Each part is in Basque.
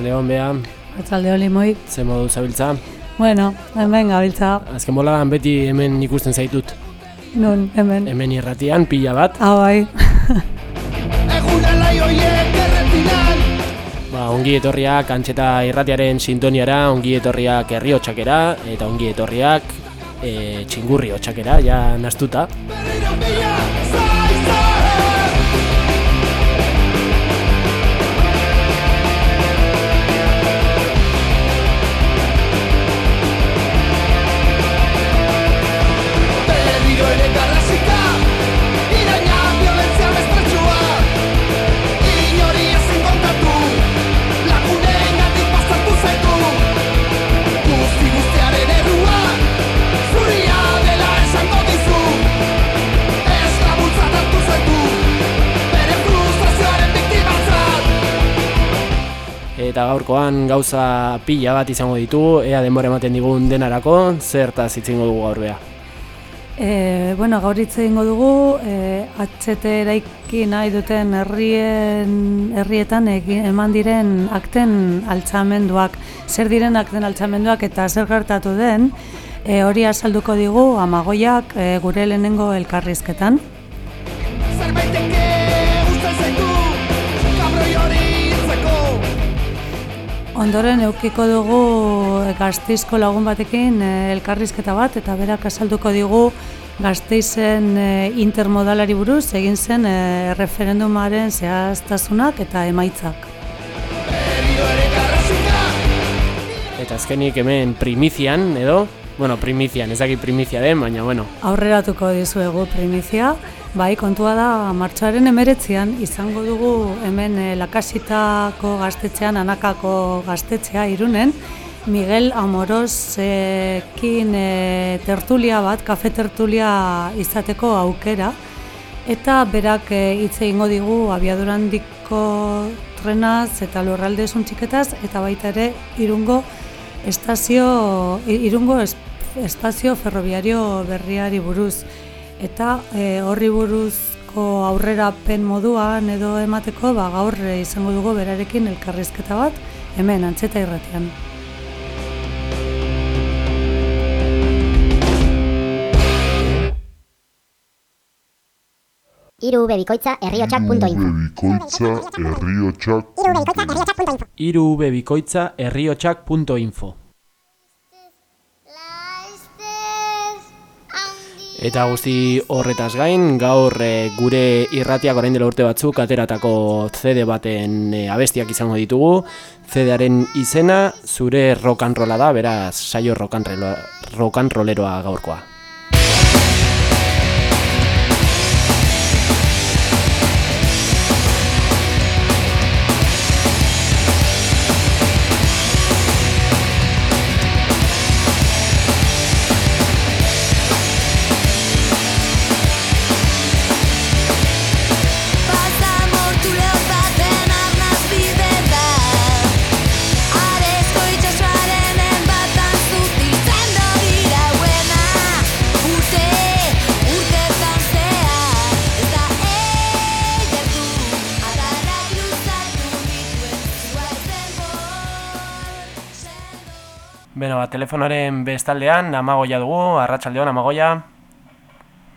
Arratxaldeon beha, Atzalde holi moi. ze modu zabiltza. Bueno, hemen gabiltza. Azken boladan beti hemen ikusten zaitut. Nun, hemen. Hemen irratian, pila bat. Hau bai. Ba, ongi etorriak antxeta irratiaren sintoniara, ongi etorriak herri eta ongi etorriak e, txingurri hotxakera, ja nastuta. Gaurkoan gauza pila bat izango ditugu, ea denbora ematen digun denarako, zertaz itzingo dugu gaur beha. E, bueno, gaur hitz egingo dugu, e, HT eraiki nahi duten herrien, herrietan eman diren akten altzamenduak. Zer diren akten altzamenduak eta zer gertatu den, e, hori azalduko digu amagoiak e, gure lehenengo elkarrizketan. Ondoren eukiko dugu gazteizko lagun batekin e, elkarrizketa bat eta berak azalduko digu gazteizen e, intermodalari buruz egin zen referendumaren zehaztasunak eta emaitzak. Eta azkenik hemen primizian, edo, bueno, primizian, ez dakit primizia den, baina, bueno, Aurreratuko dizuegu primizia, bai kontua da martxoaren emeretzian izango dugu hemen e, lakasitako gaztetxean, anakako gaztetxea irunen, Miguel Amorosekin e, tertulia bat, kafe tertulia izateko aukera, eta berak e, hitz egingo digu abiadurandiko trenaz eta lurralde suntziketaz, eta baita ere irungo estazio, irungo es, espazio ferroviario berriari buruz. Eta e, horri buruzko aurrerapen moduan edo emateko, ba, gaur e, izango dugu berarekin elkarrizketa bat, hemen antzeta irratian. Hiru bebikoitza herriotsak.info Bikoitza herriotsak irubebikoitza herriotsak.info Eta guzti horretaz gain, gaur e, gure irratiak orain dela urte batzuk ateratako CD baten e, abestiak izango ditugu. CD-aren izena zure rock and da, beraz saio rock and rolleroa gaurkoa. Ba, telefonaren bestaldean, amagoia dugu, arratsaldeon amagoia.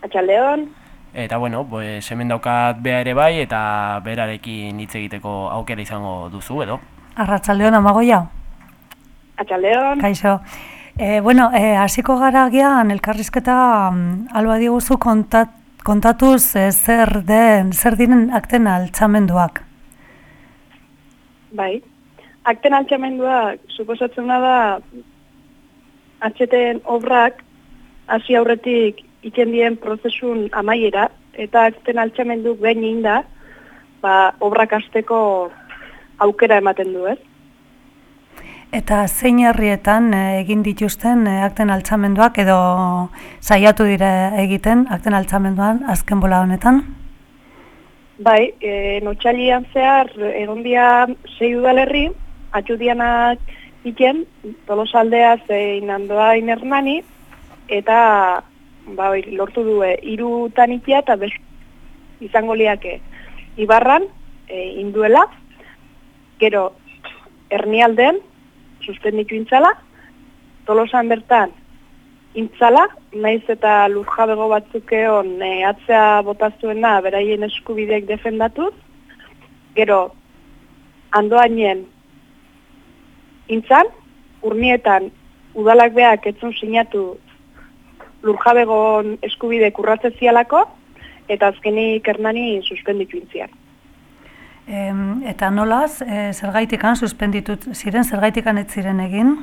Atxaldeon, Eta bueno, pues hemen daukat bea ere bai eta berarekin hitz egiteko aukera izango duzu edo. Arratsaldeon amagoia, atxaldeon, kaixo. E, bueno, e, hasiko gara gian elkarrizketa mm, alba diguzu kontat, kontatuz e, zer den, zer diren akten altzamenduak. bai. Akten altxamendua, suposatzen da, atxeten obrak, hasi aurretik ikendien prozesun amaiera, eta akten altxamenduk behin inda, ba, obrak hasteko aukera ematen du, ez? Eta zein herrietan eh, egin dituzten eh, akten altzamenduak edo saiatu dira egiten akten altzamenduan azken bola honetan? Bai, e, notxalian zehar, egon dia sei udalerri, atxudianak iken, tolosaldea zein andoain hernani, eta ba, oi, lortu du hiru tanikia eta best, izango liake ibarran, e, induela, gero hernialden, suspenditu intzala, tolosan bertan intzala, naiz eta lurjabego batzuk egon e, atzea botaztuena beraien eskubideek defendatuz, gero andoainen intzan, urnietan udalak beak etzun sinatu lurjabegon eskubide kurratze zialako, eta azkenik hernani suspenditu intzian. Em, eta nolaz, e, zergaitikan suspenditut ziren, zergaitikan ez ziren egin?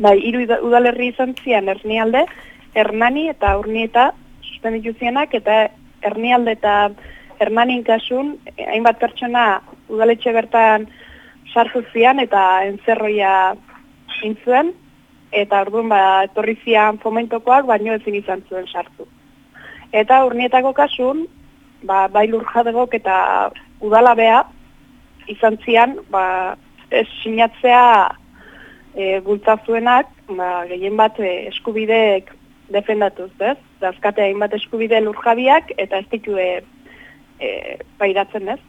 Bai, hiru udalerri izan zian ernialde, hernani eta urnieta suspenditu zianak, eta ernialde eta hernanin kasun, eh, hainbat pertsona udaletxe bertan sartu zian eta entzerroia intzuen, eta orduan ba, etorri zian fomentokoak, baino ezin izan zuen sartu. Eta urnietako kasun, ba, bai lurjadegok eta udalabea izan zian, ba, ez sinatzea e, bultzazuenak, ba, gehien bat e, eskubideek defendatuz, ez? Dazkate hainbat eskubide lurjabiak eta ez ditu e, e, pairatzen, ez?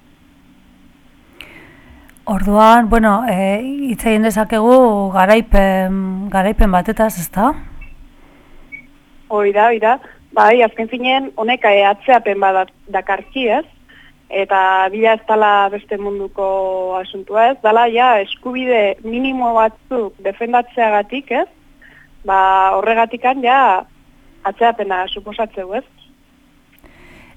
Orduan, bueno, e, hitz egin dezakegu garaipen, garaipen batetaz, ezta? Hoi da, hoi da. Bai, azken zinen, honek e, atzeapen bat dakarki, ez? Eta bila ez dala beste munduko asuntua ez, dala ja eskubide minimo batzuk defendatzeagatik, ez? Ba, horregatikan ja atzeapena suposatzeu, ez?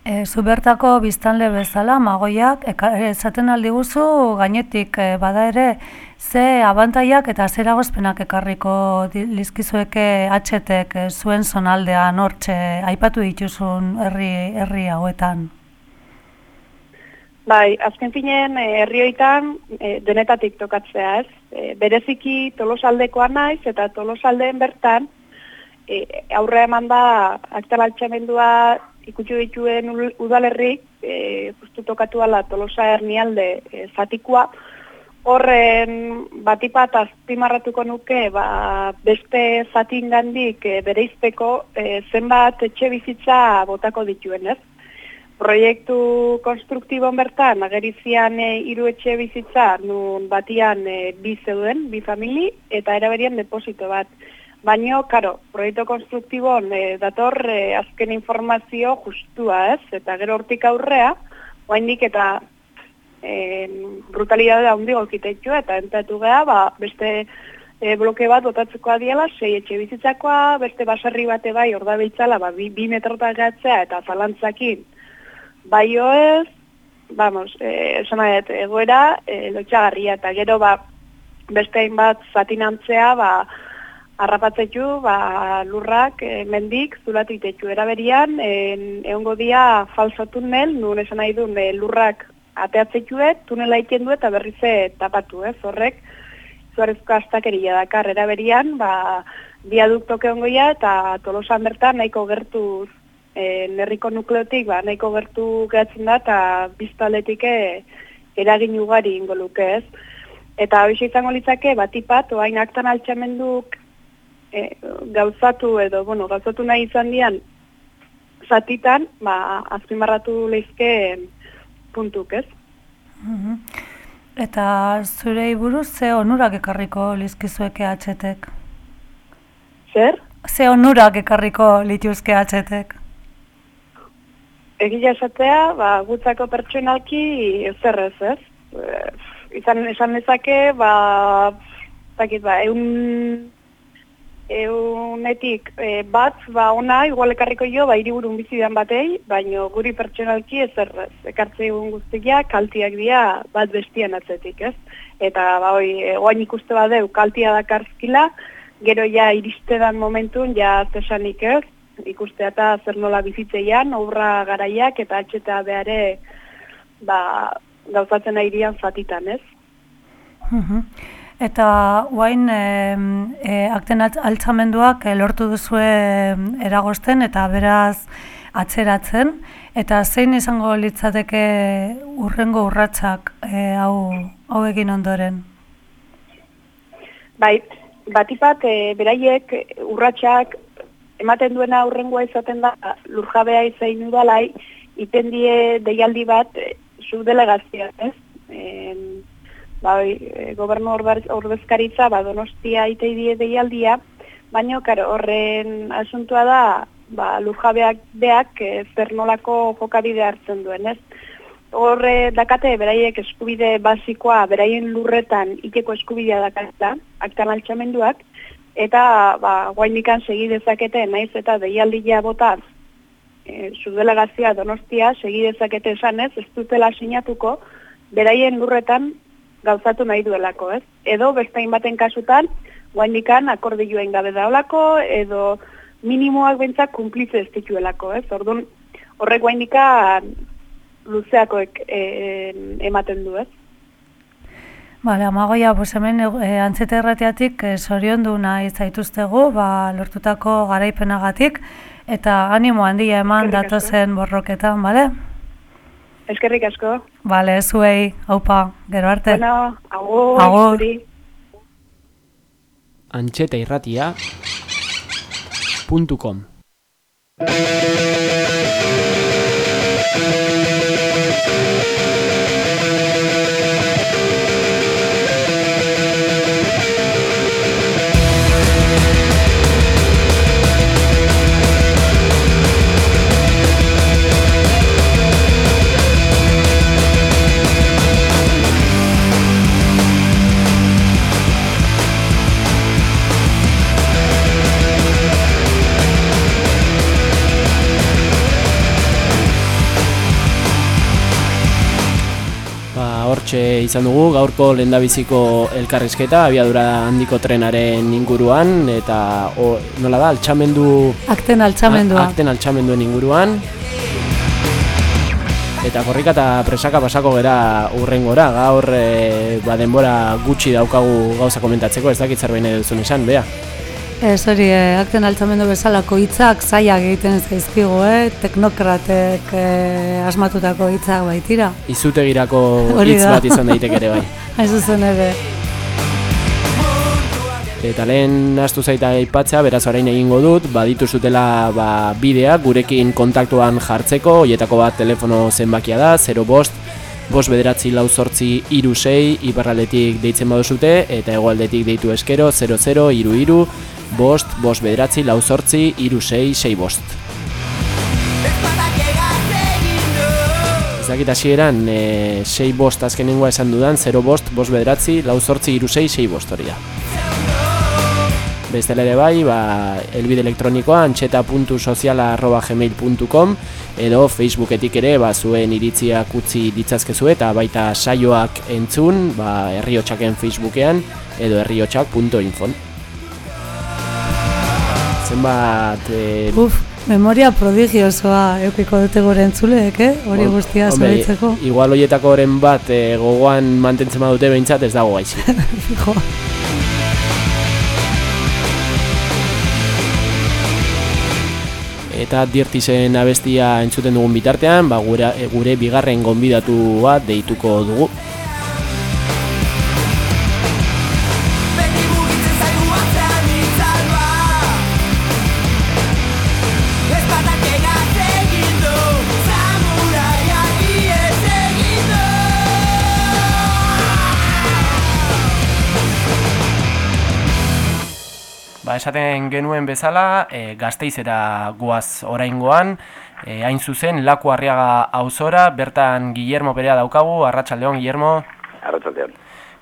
E, zu bertako biztanle bezala, magoiak, eka- esaten aldi guzu, gainetik e, bada ere, ze abantaiak eta zer agozpenak ekarriko lizkizueke atxetek e, zuen zonaldean hortxe aipatu dituzun herri, herri hauetan. Bai, azken finen, eh, herri hoitan eh, denetatik tokatzea, ez? Eh, bereziki tolosaldekoa naiz eta tolosaldeen bertan eh, aurre eman da aktal ikutsu dituen udalerrik, eh, justu tokatu ala tolosa hernialde eh, zatikoa, horren batipat azpimarratuko nuke ba, beste zatingandik e, bereizteko e, zenbat etxe bizitza botako dituen, ez? Proiektu konstruktibon bertan, agerizian e, hiru etxe bizitza, nun batian e, bi zeuden, bi famili, eta eraberian deposito bat. Baino, karo, proiektu konstruktibon e, dator e, azken informazio justua, ez? Eta gero hortik aurrea, oaindik eta e, brutalidade handi golkitetxo eta entatu geha, ba, beste e, bloke bat botatzeko adiela, sei etxe bizitzakoa, beste baserri bate bai, orda behitzala, ba, bi, bi metrotak gatzea eta zalantzakin, bai ez, vamos, e, esan egoera, e, lotxagarria, eta gero, ba, beste hainbat zatinantzea, ba, harrapatzetu, ba, lurrak, e, mendik, zulatitetxu eraberian, e, egongo dia falso tunel, nun esan nahi duen, e, lurrak ateatzetuet, tunela iken du eta berrize tapatu, ez, horrek, zuarezko astakeria dakar eraberian, ba, biaduktok egongoia eta tolosan bertan nahiko gertu e, nerriko nukleotik, ba, nahiko gertu gehatzen da eta biztaletik e, eragin ugari ingo luke, ez. Eta hori izango litzake, batipat, oain aktan altxamenduk e, gauzatu edo, bueno, gauzatu nahi izan dian, zatitan, ba, azpimarratu lehizke puntuk, ez? Mhm. Eta zure buruz ze onurak ekarriko lizkizueke atxetek? Zer? Ze onurak ekarriko lituzke atxetek? Egia esatea, ba, gutzako pertsonalki zer ez, ez? Eh, izan esan dezake, ba, zakit, ba, eun eunetik e, bat, ba ona, igual ekarriko jo, ba hiriburun bizidan batei, baino guri pertsonalki ez errez. Ekartze egun guztia, kaltiak dira bat bestian atzetik, ez? Eta ba hoi, e, oain ikuste badeu, kaltia dakarzkila, gero ja iristedan momentun, ja zesanik ez, ikustea eta zer nola bizitzeian, obra garaiak eta atxeta beare ba, gauzatzen airian zatitan, ez? Mhm. Eta guain e, e, akten alt- altzamenduak e, lortu duzue em, eragozten eta beraz atzeratzen. Eta zein izango litzateke urrengo urratsak e, hau, hau egin ondoren? Bai, batipat e, beraiek e, urratsak ematen duena aurrengoa izaten da lurjabea izain udalai iten die deialdi bat e, zu delegazioa, ez? E, bai, e, gobernu ordezkaritza ba Donostia itei die deialdia, baino karo horren asuntua da ba lurjabeak beak e, zer nolako jokabide hartzen duen, ez? Horre dakate beraiek eskubide basikoa beraien lurretan iteko eskubidea dakatela, aktan altxamenduak, eta ba, guainikan segi dezakete naiz eta deialdia bota e, zu delegazioa donostia segi dezakete esanez, ez dutela sinatuko, beraien lurretan gauzatu nahi duelako, ez? Edo bestain baten kasutan, guainikan akordioen gabe daolako, edo minimoak bentzak kumplitze ez dituelako, ez? Orduan, horrek guainikan luzeakoek e, ematen du, ez? Bale, amagoia, pues hemen e, antzete erratiatik e, sorion du nahi zaituztegu, ba, lortutako garaipenagatik, eta animo handia eman datozen borroketan, bale? Eskerrik asko. Bale, zuei, haupa, gero arte. Bueno, agur, Agur. Antxeta irratia com. Hortxe izan dugu, gaurko lehendabiziko elkarrizketa, abiadura handiko trenaren inguruan, eta o, nola da, altxamendu... Akten altxamendua. Akten altxamenduen inguruan. Eta korrika eta presaka pasako gera urrengora, gaur e, ba, denbora gutxi daukagu gauza komentatzeko, ez dakit zerbait nahi duzun esan, bea. Ez hori, eh, akten altxamendu bezalako hitzak zailak egiten ez zaizkigu, eh? teknokratek eh, asmatutako hitzak baitira. Izutegirako hitz bat izan daiteke ere bai. Hain zuzen ere. Eta lehen astu zaita aipatzea, beraz orain egingo dut, baditu zutela ba, bideak gurekin kontaktuan jartzeko, hoietako bat telefono zenbakia da, 0 bost, bost bederatzi lau zortzi iru sei, iparraldetik deitzen baduzute, eta hegoaldetik deitu eskero, 00 iru iru, bost, bost bederatzi lau zortzi iru sei, sei bost. Ez dakit hasieran e, sei bost azkenengoa esan dudan, 0 bost, bost bederatzi, lau zortzi iru sei, sei bost hori da. Bestela ere bai, ba, elbide elektronikoa antxeta.soziala.gmail.com edo Facebooketik ere ba, zuen iritziak utzi ditzazkezu eta baita saioak entzun ba, herriotxaken Facebookean edo herriotxak.infon Zenbat... E, Uf, memoria prodigiosoa eukiko dute gure entzuleek, eh? Hori hon- guztia zoritzeko. Igual hoietako oren bat e, gogoan mantentzen badute behintzat ez dago gaixi. Fijo. Eta Dirtisen abestia entzuten dugun bitartean, ba, gure, gure bigarren gonbidatu bat deituko dugu. Ba, esaten genuen bezala, e, gazteizera guaz oraingoan, e, hain zuzen, laku arriaga auzora, bertan Guillermo Perea daukagu, Arratsaldeon Guillermo, Arratsaldean.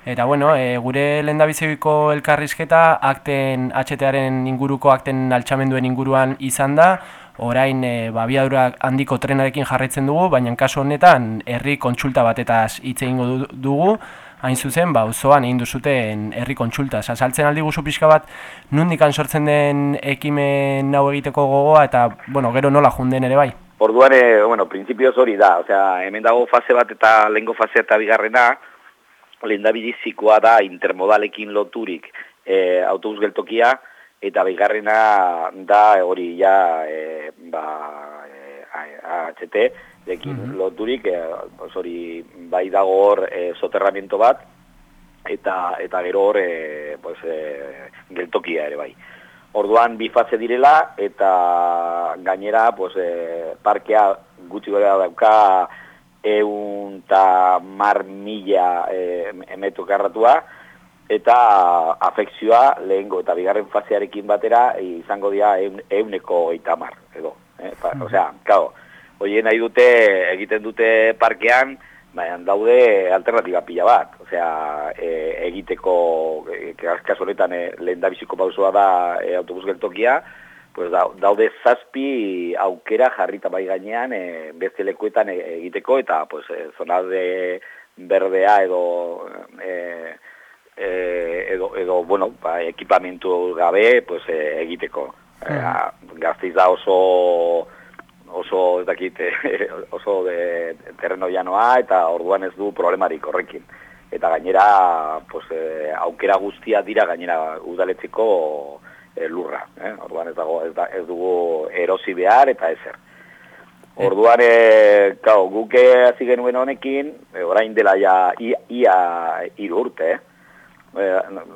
Eta bueno, e, gure lendabiziko elkarrizketa akten HTaren inguruko akten altxamenduen inguruan izan da, orain e, babiadura handiko trenarekin jarraitzen dugu, baina kasu honetan herri kontsulta batetaz hitz egingo du- dugu, hain zuzen, ba, auzoan egin duzuten herri kontsulta. Azaltzen aldi guzu pixka bat, nundikan sortzen den ekimen hau egiteko gogoa, eta, bueno, gero nola junden ere bai. Orduan, e, bueno, prinsipioz hori da, osea, hemen dago fase bat eta lehengo fasea eta bigarrena, lehen da bidizikoa da intermodalekin loturik e, autobus geltokia, eta bigarrena da hori ja, e, ba, e, AHT, dekin loturik, e, pues hori bai dago hor e, soterramiento bat, eta eta gero hor e, pues, e, geltokia ere bai. Orduan bi fase direla eta gainera pues, e, parkea gutxi gara dauka eun eta mar mila e, emetu karratua eta afekzioa lehengo eta bigarren fasearekin batera izango dira eun, euneko eitamar edo. Eh? Pa, Osea, claro, Oie nahi dute, egiten dute parkean, baina daude alternatiba pila bat. Osea, e, egiteko, e, kasu honetan, e, lehen da biziko pausoa da e, autobus geltokia, pues da, daude zazpi aukera jarrita bai gainean e, beste lekuetan e, egiteko, eta pues, e, zonalde berdea edo... E, e, edo, edo, bueno, ba, ekipamentu gabe pues, e, egiteko. E, Gazteiz da oso oso ez dakit eh, oso de terreno llanoa eta orduan ez du problemarik horrekin. Eta gainera pues, eh, aukera guztia dira gainera udaletzeko eh, lurra. Eh? Orduan ez, dago, ez, da, ez dugu erosi behar eta ezer. Orduan, e, kao, guke hasi genuen honekin, e, orain dela ja ia, ia hiru urte, eh? E,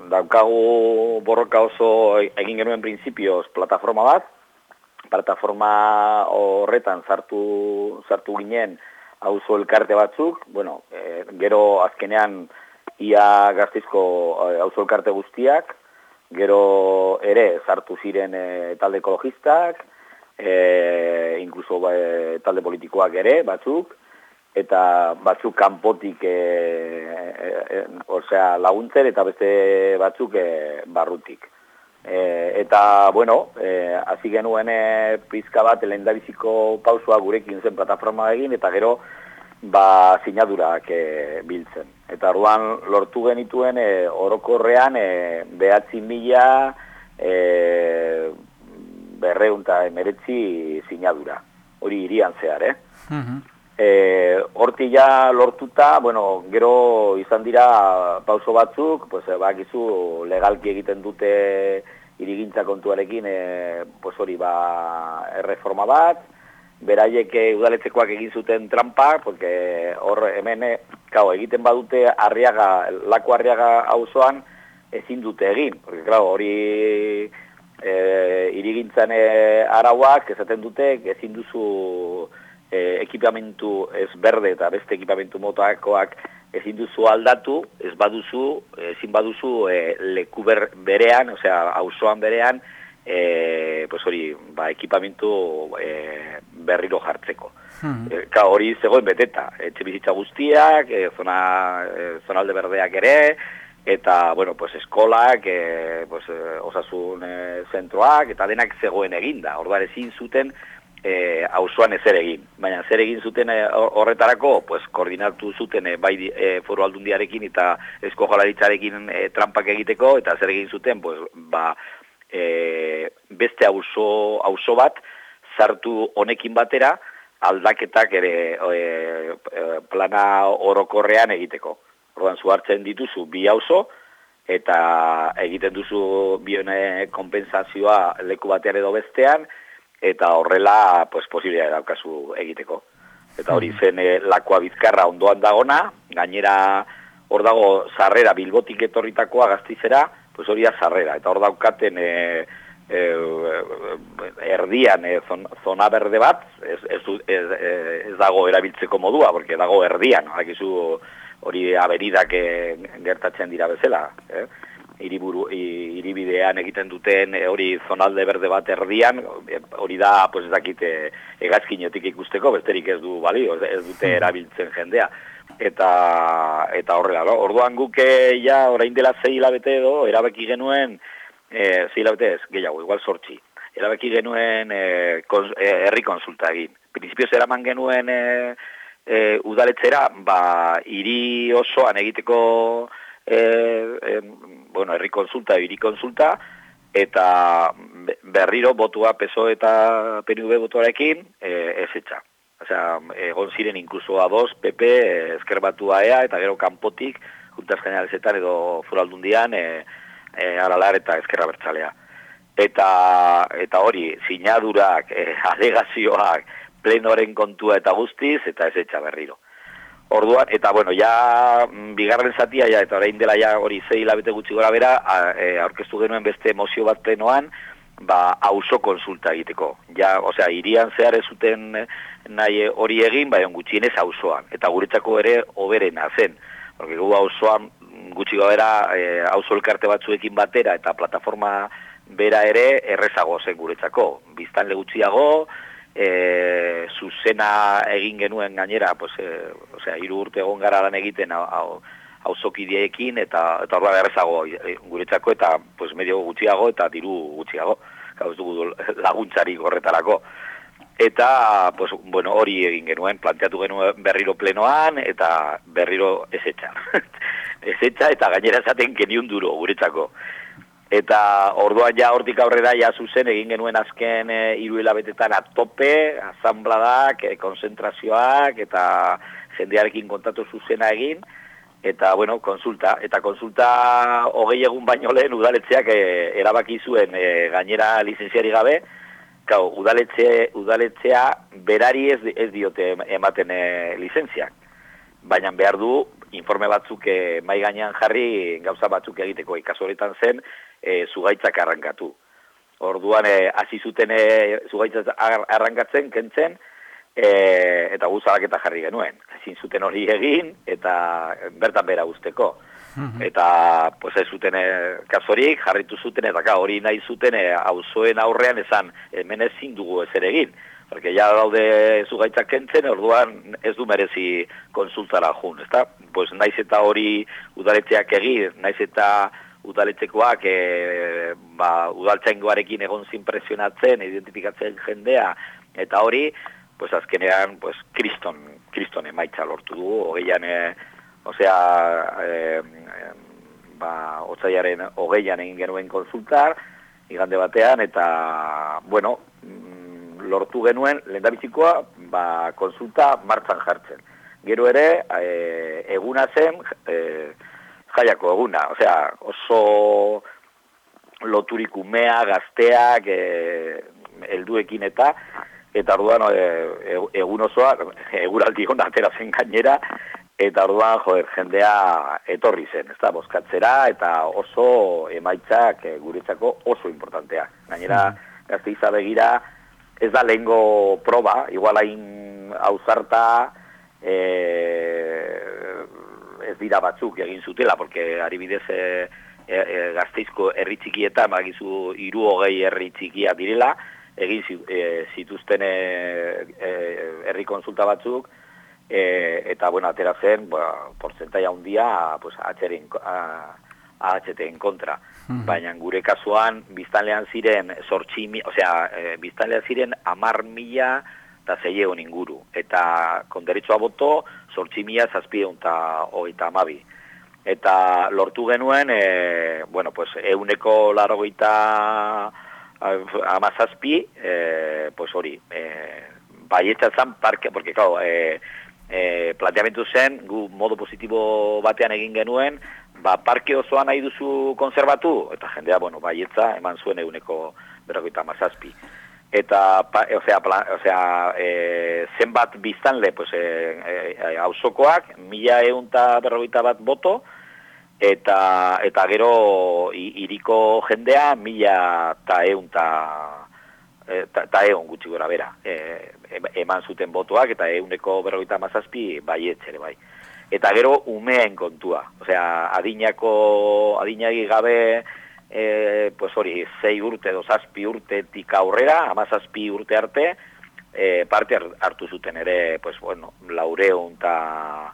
daukagu borroka oso egin genuen printzipioz plataforma bat, plataforma horretan sartu sartu ginen auzo elkarte batzuk, bueno, e, gero azkenean ia gaztizko e, auzo elkarte guztiak, gero ere sartu ziren e, talde ekologistak, e, inkluso e, talde politikoak ere batzuk, eta batzuk kanpotik e, e, e, osea, laguntzen eta beste batzuk e, barrutik. E, eta, bueno, e, hasi genuen e, pizka bat lendabiziko pausua gurekin zen plataforma egin, eta gero, ba, sinadurak e, biltzen. Eta orduan lortu genituen e, orokorrean e, behatzi mila e, berreun eta emeretzi sinadura. Hori irian zehar, eh? E, horti ja lortuta, bueno, gero izan dira pauso batzuk, pues, e, bakizu legalki egiten dute irigintza kontuarekin, e, pues hori ba, erreforma bat, beraiek udaletzekoak egin zuten trampa, porque hor hemen, kao, egiten badute arriaga, lako arriaga auzoan ezin dute egin, porque, claro, hori e, irigintzan arauak esaten dute ezin duzu e, ekipamentu ez berde eta beste ekipamentu motakoak ezin duzu aldatu, ez baduzu, ezin baduzu e, leku ber, berean, osea, auzoan berean, e, pues hori, ba, ekipamentu e, berriro jartzeko. E, ka, hori zegoen beteta, etxe bizitza guztiak, e, zona, e, zonalde berdeak ere, eta, bueno, pues, eskolak, e, pues, e, osasun e, zentroak, eta denak zegoen eginda. Orduan ezin zuten, e, auzoan ezer egin. Baina zer egin zuten e, horretarako, pues, koordinatu zuten e, bai e, foru aldundiarekin eta esko jolaritzarekin e, trampak egiteko, eta zer egin zuten, pues, ba, e, beste auzo, auzo bat sartu honekin batera, aldaketak ere e, plana orokorrean egiteko. Orduan, zu hartzen dituzu bi auzo, eta egiten duzu bione kompensazioa leku batean edo bestean, eta horrela pues, posibilea daukazu egiteko. Eta hori zen e, lakoa bizkarra ondoan dagona, gainera hor dago sarrera bilbotik etorritakoa gaztizera, pues hori da sarrera. Eta hor daukaten e, e, erdian e, zon, zona berde bat, ez, ez, ez, ez dago erabiltzeko modua, porque dago erdian, hakizu hori aberidak gertatzen dira bezala. Eh? Iriburu i- hiribidean egiten duten e, hori zonalde berde bat erdian, e, hori da, pues ez dakit, e, hegazkinetik ikusteko, besterik ez du balio, ez- dute erabiltzen jendea. eta eta horrela, no? Orduan guk eh, ja orain dela 6 hilabete edo erabaki genuen eh 6 hilabete ez, gehiago, igual 8. Erabaki genuen eh, eh, herri konsulta egin. Principios eraman genuen eh, eh, udaletzera, ba hiri osoan egiteko eh, eh, bueno, herri konsulta, hiri konsulta eta be- berriro botua PSO eta PNV botuarekin eh, ez etxa. Osea, egon ziren inkluso a dos, PP, eh, ezker batua ea, eta gero kanpotik, juntas generalesetan edo furaldundian, e, e, aralar eta ezkerra bertzalea. Eta, eta hori, sinadurak, e, alegazioak, plenoren kontua eta guztiz, eta ez etxa berriro. Orduan, eta bueno, ja mm, bigarren zatia, ja, eta orain dela ja hori zei hilabete gutxi gora bera, e, aurkeztu genuen beste emozio bat plenoan, ba, auzo konsulta egiteko. Ja, osea, irian zehar ez zuten eh, nahi hori egin, bai gutxienez auzoan. Eta guretzako ere oberena zen. Porque gu auzoan mm, gutxi gabera e, auzo elkarte batzuekin batera eta plataforma bera ere errezago zen guretzako. Biztanle gutxiago, e, zuzena egin genuen gainera, pues, e, osea, hiru urte egon gara lan egiten hau, hau, auzokidieekin eta eta orduan errezago e, guretzako eta pues medio gutxiago eta diru gutxiago. Gau ez dugu laguntzarik horretarako. Eta, pues, bueno, hori egin genuen, planteatu genuen berriro plenoan, eta berriro ezetxa. ezetxa eta gainera esaten geniun duro guretzako. Eta orduan ja hortik aurrera ja zuzen egin genuen azken e, hiru hilabetetan atope, asambladak, e, konzentrazioak eta jendearekin kontatu zuzena egin. Eta bueno, konsulta eta konsulta hogei egun baino lehen udaletzeak e, erabaki zuen e, gainera lizentziari gabe. Kau, udaletxe, udaletzea berari ez, ez diote ematen e, lizentziak. Baina behar du informe batzuk e, mai gainean jarri gauza batzuk egiteko ikaso horretan zen e, zugaitzak arrankatu. Orduan e, hasi zuten e, zugaitzak ar- arrankatzen, kentzen, e, eta guzalak eta jarri genuen. Ezin zuten hori egin eta bertan bera usteko. Eta pues ez zuten e, kasorik jarritu zuten eta ka, hori nahi zuten e, auzoen aurrean esan hemen ezin dugu ezer egin. Porque ya daude zugaitzak kentzen, orduan ez du merezi konsultara jun, ezta? Pues naiz eta hori udaletxeak egin, naiz eta udaletxekoak e, ba, udaltzaingoarekin egon zin presionatzen, identifikatzen jendea, eta hori, pues azkenean, pues kriston, kriston emaitza lortu du, hogeian, e, osea, e, e, ba, otzaiaren hogeian egin genuen konsultar, igande batean, eta, bueno, mm, lortu genuen, lehendabizikoa, ba, konsulta martzan jartzen. Gero ere, e, eguna zen, e, jaiako eguna, osea, oso loturik umea, gazteak, e, helduekin eta, eta orduan e, e- egun osoa, eguraldi hona atera zen gainera, eta orduan, joder, jendea etorri zen, ez da, bozkatzera, eta oso emaitzak e, guretzako oso importantea. Gainera, gazte begira, ez da lehengo proba, igual hain hauzarta, e, ez dira batzuk egin zutela, porque adibidez e, e, e, gazteizko herri txikietan, bagizu hiru hogei herri txikia direla, egin e, zituzten e, e, herri konsulta batzuk, e, eta bueno, atera zen, ba, porzentai handia, pues, atxeren, a, AHT-en kontra. Baina gure kasuan, biztanlean ziren sortxi, osea, e, biztanlean ziren amar mila eta zeiegon inguru. Eta konderitzoa boto, sortxi mila zazpieun eta hogeita amabi. Eta lortu genuen, e, bueno, pues, euneko larogeita amazazpi, e, pues hori, e, baietza zan parke, porque, claro, e, e, planteamentu zen, gu modo positibo batean egin genuen, ba, parke osoa nahi duzu konservatu, eta jendea, bueno, baietza eman zuen eguneko berrogeita amazazpi. Eta, pa, e, osea, pla, osea e, zenbat biztanle, pues, e, e, auzokoak, mila egun eta berrogeita bat boto, eta eta gero iriko jendea mila eta eun eta egun gutxi gora bera e, eman zuten botoak eta euneko berrogeita mazazpi baietz ere bai. Eta gero umeen kontua, osea adinako adinagi gabe e, pues hori, zei urte edo zazpi urtetik aurrera, amazazpi urte arte, e, parte har- hartu zuten ere, pues bueno, laureun eta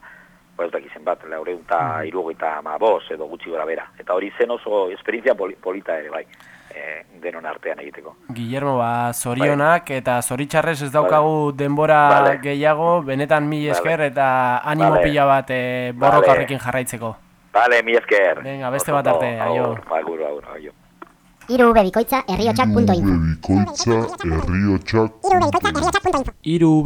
ba ez dakizen bat, laureun eta irugoita ma bos edo gutxi gora bera. Eta hori zen oso esperientzia poli, polita ere, bai, e, denon artean egiteko. Guillermo, ba, zorionak eta zoritxarrez ez daukagu denbora Vale. gehiago, benetan Vale. esker eta animo Vale. pila bat e, borroka Vale. horrekin jarraitzeko. Vale, mi esker. Venga, beste Oso bat arte, aio. agur, Agur, agur, aio. Hiru bebikoitza herriotsak.info Bikoitza herriotsak Hiru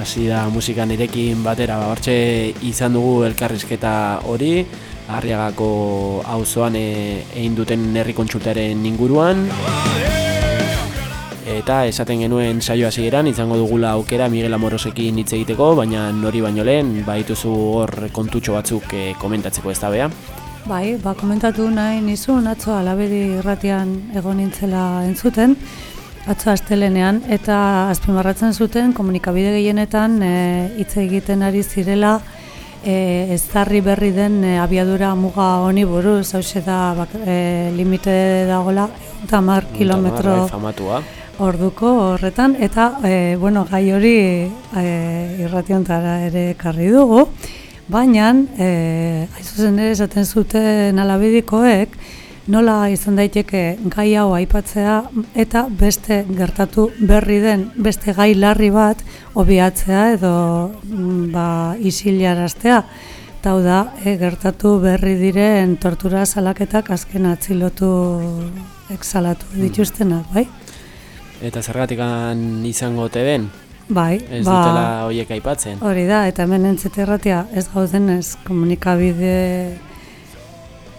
hasi da musika nirekin batera, ba, hortxe izan dugu elkarrizketa hori, Arriagako auzoan e, egin duten herri kontsultaren inguruan. Eta esaten genuen saio hasieran izango dugula aukera Miguel Amorosekin hitz egiteko, baina nori baino lehen baituzu hor kontutxo batzuk eh, komentatzeko ez da bea. Bai, ba, komentatu nahi nizun, atzo alabedi irratian egon nintzela entzuten, atzo astelenean, eta azpimarratzen zuten komunikabide gehienetan eh, hitz egiten ari zirela e, ezarri berri den e, abiadura muga honi buruz, hau da bak, e, limite dagola, eta mar kilometro Bai, orduko horretan, eta e, bueno, gai hori e, irrationtara ere karri dugu, baina, e, zuzen ere esaten zuten alabedikoek, nola izan daiteke gai hau aipatzea eta beste gertatu berri den beste gai larri bat obiatzea edo mm, ba, isilaraztea. Eta da, e, gertatu berri diren tortura salaketak azken atzilotu exalatu dituztenak, bai? Eta zergatikan izango ote den, Bai, ez dutela hoiek aipatzen. Hori da, eta hemen entzeterratia ez gaudenez komunikabide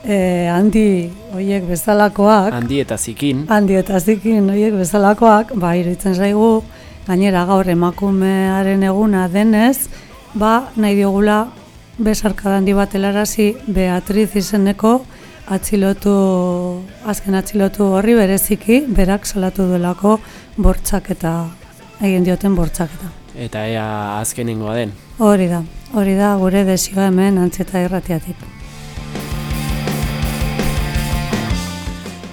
e, handi hoiek bezalakoak, Handi eta zikin, handi eta zikin hoiek bezalakoak, ba, iruditzen zaigu, gainera gaur emakumearen eguna denez, ba, nahi diogula besarkada handi bat helarazi Beatriz izeneko atzilotu, azken atzilotu horri bereziki, berak salatu duelako bortxaketa, egin dioten bortxaketa. eta ea azkenengoa den. Hori da, hori da gure desioa hemen antzeta irratiatik.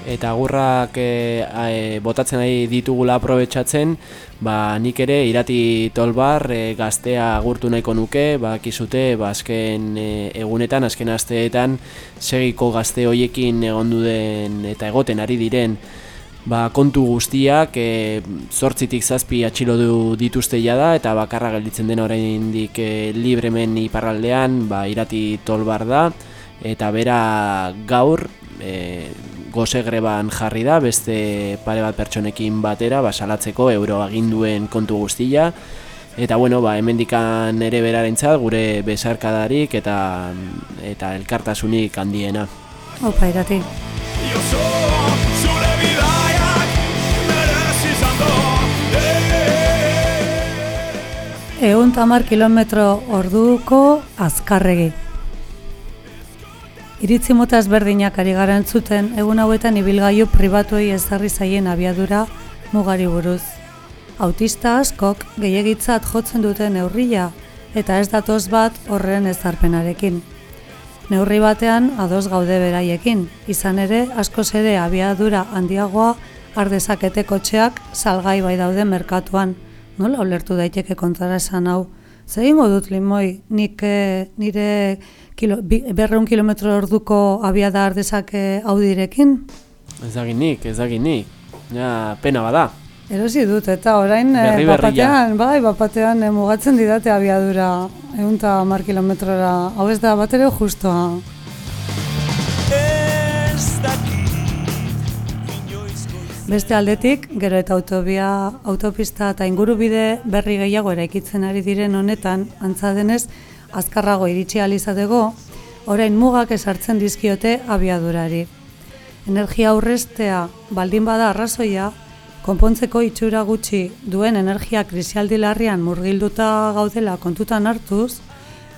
Eta agurrak e, e, botatzen ari ditugula aprobetxatzen, ba, nik ere irati tolbar e, gaztea agurtu nahiko nuke, ba, kizute, ba, azken e, egunetan, azken asteetan, segiko gazte hoiekin egondu den eta egoten ari diren ba, kontu guztiak e, zortzitik zazpi atxilodu dituzte jada eta bakarra gelditzen den oraindik e, libremen iparraldean ba, irati tolbar da eta bera gaur e, goze greban jarri da beste pare bat pertsonekin batera ba, salatzeko euroaginduen kontu guztia eta bueno, ba, hemendikan ere berarentzat gure besarkadarik eta eta elkartasunik handiena. Opa, irati. Egun tamar kilometro orduko azkarregi. Iritzi mota ezberdinak ari gara entzuten, egun hauetan ibilgailu pribatuei ezarri zaien abiadura mugari buruz. Autista askok gehiagitzat jotzen duten neurria eta ez datoz bat horren ezarpenarekin. Neurri batean ados gaude beraiekin, izan ere askoz ere abiadura handiagoa ardezakete kotxeak salgai bai daude merkatuan. Nola ulertu daiteke kontara esan hau? Zer dut limoi, nik eh, nire kilo, bi, berreun kilometro orduko abiada ardezake audirekin? Ez dakit nik, ez dakit nik. Ja, pena bada. Erosi dut, eta orain eh, Berri bapatean, bai, bapatean eh, mugatzen didate abiadura egun eta mar kilometrora. Hau ez da bat ere justoa. Beste aldetik, gero eta autobia, autopista eta ingurubide berri gehiago eraikitzen ari diren honetan, antza denez, azkarrago iritsi ahal izateko, orain mugak esartzen dizkiote abiadurari. Energia aurrestea baldin bada arrazoia, konpontzeko itxura gutxi duen energia krisialdi larrian murgilduta gaudela kontutan hartuz,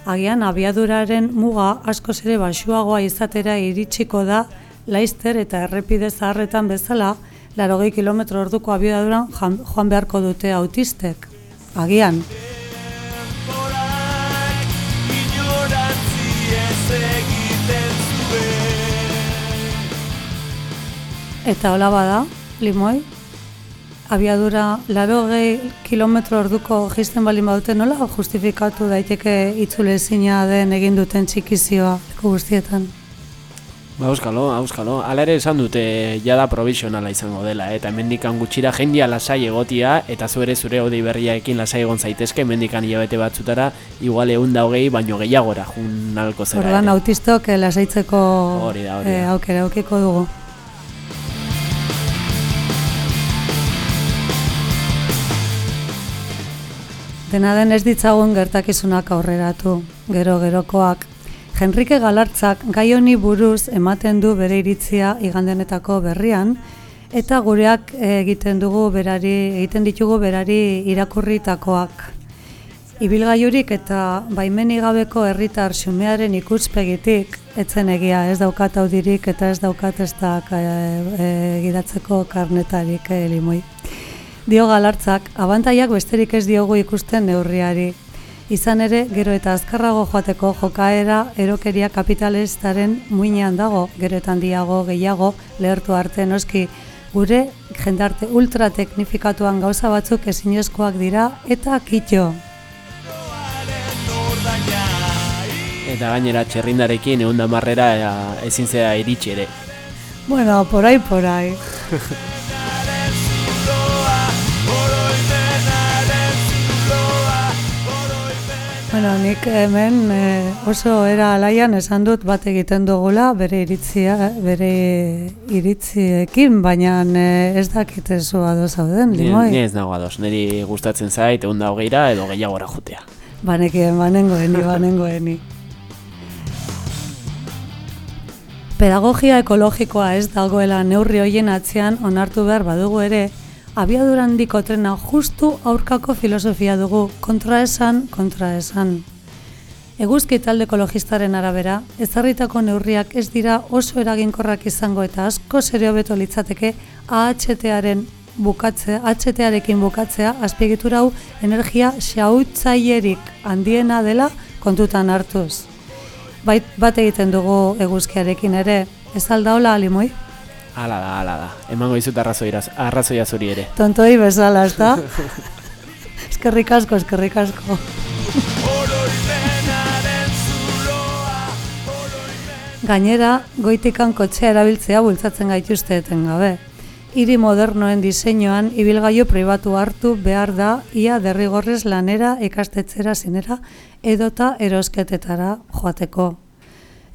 agian abiaduraren muga askoz ere baxuagoa izatera iritsiko da Laister eta errepide zaharretan bezala, larogei kilometro orduko abiaduran joan beharko dute autistek. Agian, Eta hola bada, limoi, abiadura laro gehi kilometro orduko jisten balin badute nola justifikatu daiteke itzule ezina den egin duten txikizioa leku guztietan. Ba, auskalo, auskalo. Hala ere esan dute jada provisionala izango dela, eta mendikan gutxira jendia lasai egotia, eta zu ere zure hodi berriaekin lasai egon zaitezke, mendikan hilabete batzutara, igual egun da hogei, baino gehiagora jun alko zera. Ordan autistok eh, lasaitzeko Hori da, hori da. eh, aukera aukiko dugu. Dena den ez ditzagun gertakizunak aurreratu, gero-gerokoak. Henrike Galartzak gai honi buruz ematen du bere iritzia igandenetako berrian, eta gureak egiten dugu berari, egiten ditugu berari irakurritakoak. Ibilgailurik eta baimeni gabeko herritar xumearen ikuspegitik etzen egia, ez daukat audirik eta ez daukat ez da e, e, gidatzeko karnetarik e, limoi. Dio galartzak, abantaiak besterik ez diogu ikusten neurriari. Izan ere, gero eta azkarrago joateko jokaera erokeria kapitalistaren muinean dago, gero eta handiago gehiago lehertu arte noski, gure jendarte ultrateknifikatuan gauza batzuk ezinezkoak dira eta kitxo. Eta gainera txerrindarekin egun marrera ezin zera iritsi ere. Bueno, por ahí, Bueno, nik hemen eh, oso era alaian esan dut bat egiten dugula bere iritzia, bere iritziekin, baina eh, ez dakit ez ados zauden, limoi. ni ez nago ados, niri gustatzen zait egun da hogeira edo gehiagora jutea. Banekien, banengoeni, banengoeni. Pedagogia ekologikoa ez dagoela neurri hoien atzean onartu behar badugu ere, abiadura handiko trena justu aurkako filosofia dugu, kontraesan, kontraesan. Eguzki talde ekologistaren arabera, ezarritako neurriak ez dira oso eraginkorrak izango eta asko serio beto litzateke AHT-aren bukatzea, AHT-arekin bukatzea, azpiegitura hau energia xautzaierik handiena dela kontutan hartuz. Bait, bat egiten dugu eguzkiarekin ere, ez alda hola alimoi? Hala da, hala da. Emango dizut arrazoiraz, arrazoia zuri ere. Tontoi bezala, ez da? eskerrik asko, eskerrik asko. Gainera, goitikan kotxea erabiltzea bultzatzen gaituzte etengabe. Hiri modernoen diseinuan ibilgailu pribatu hartu behar da ia derrigorrez lanera, ikastetxera zinera edota erosketetara joateko.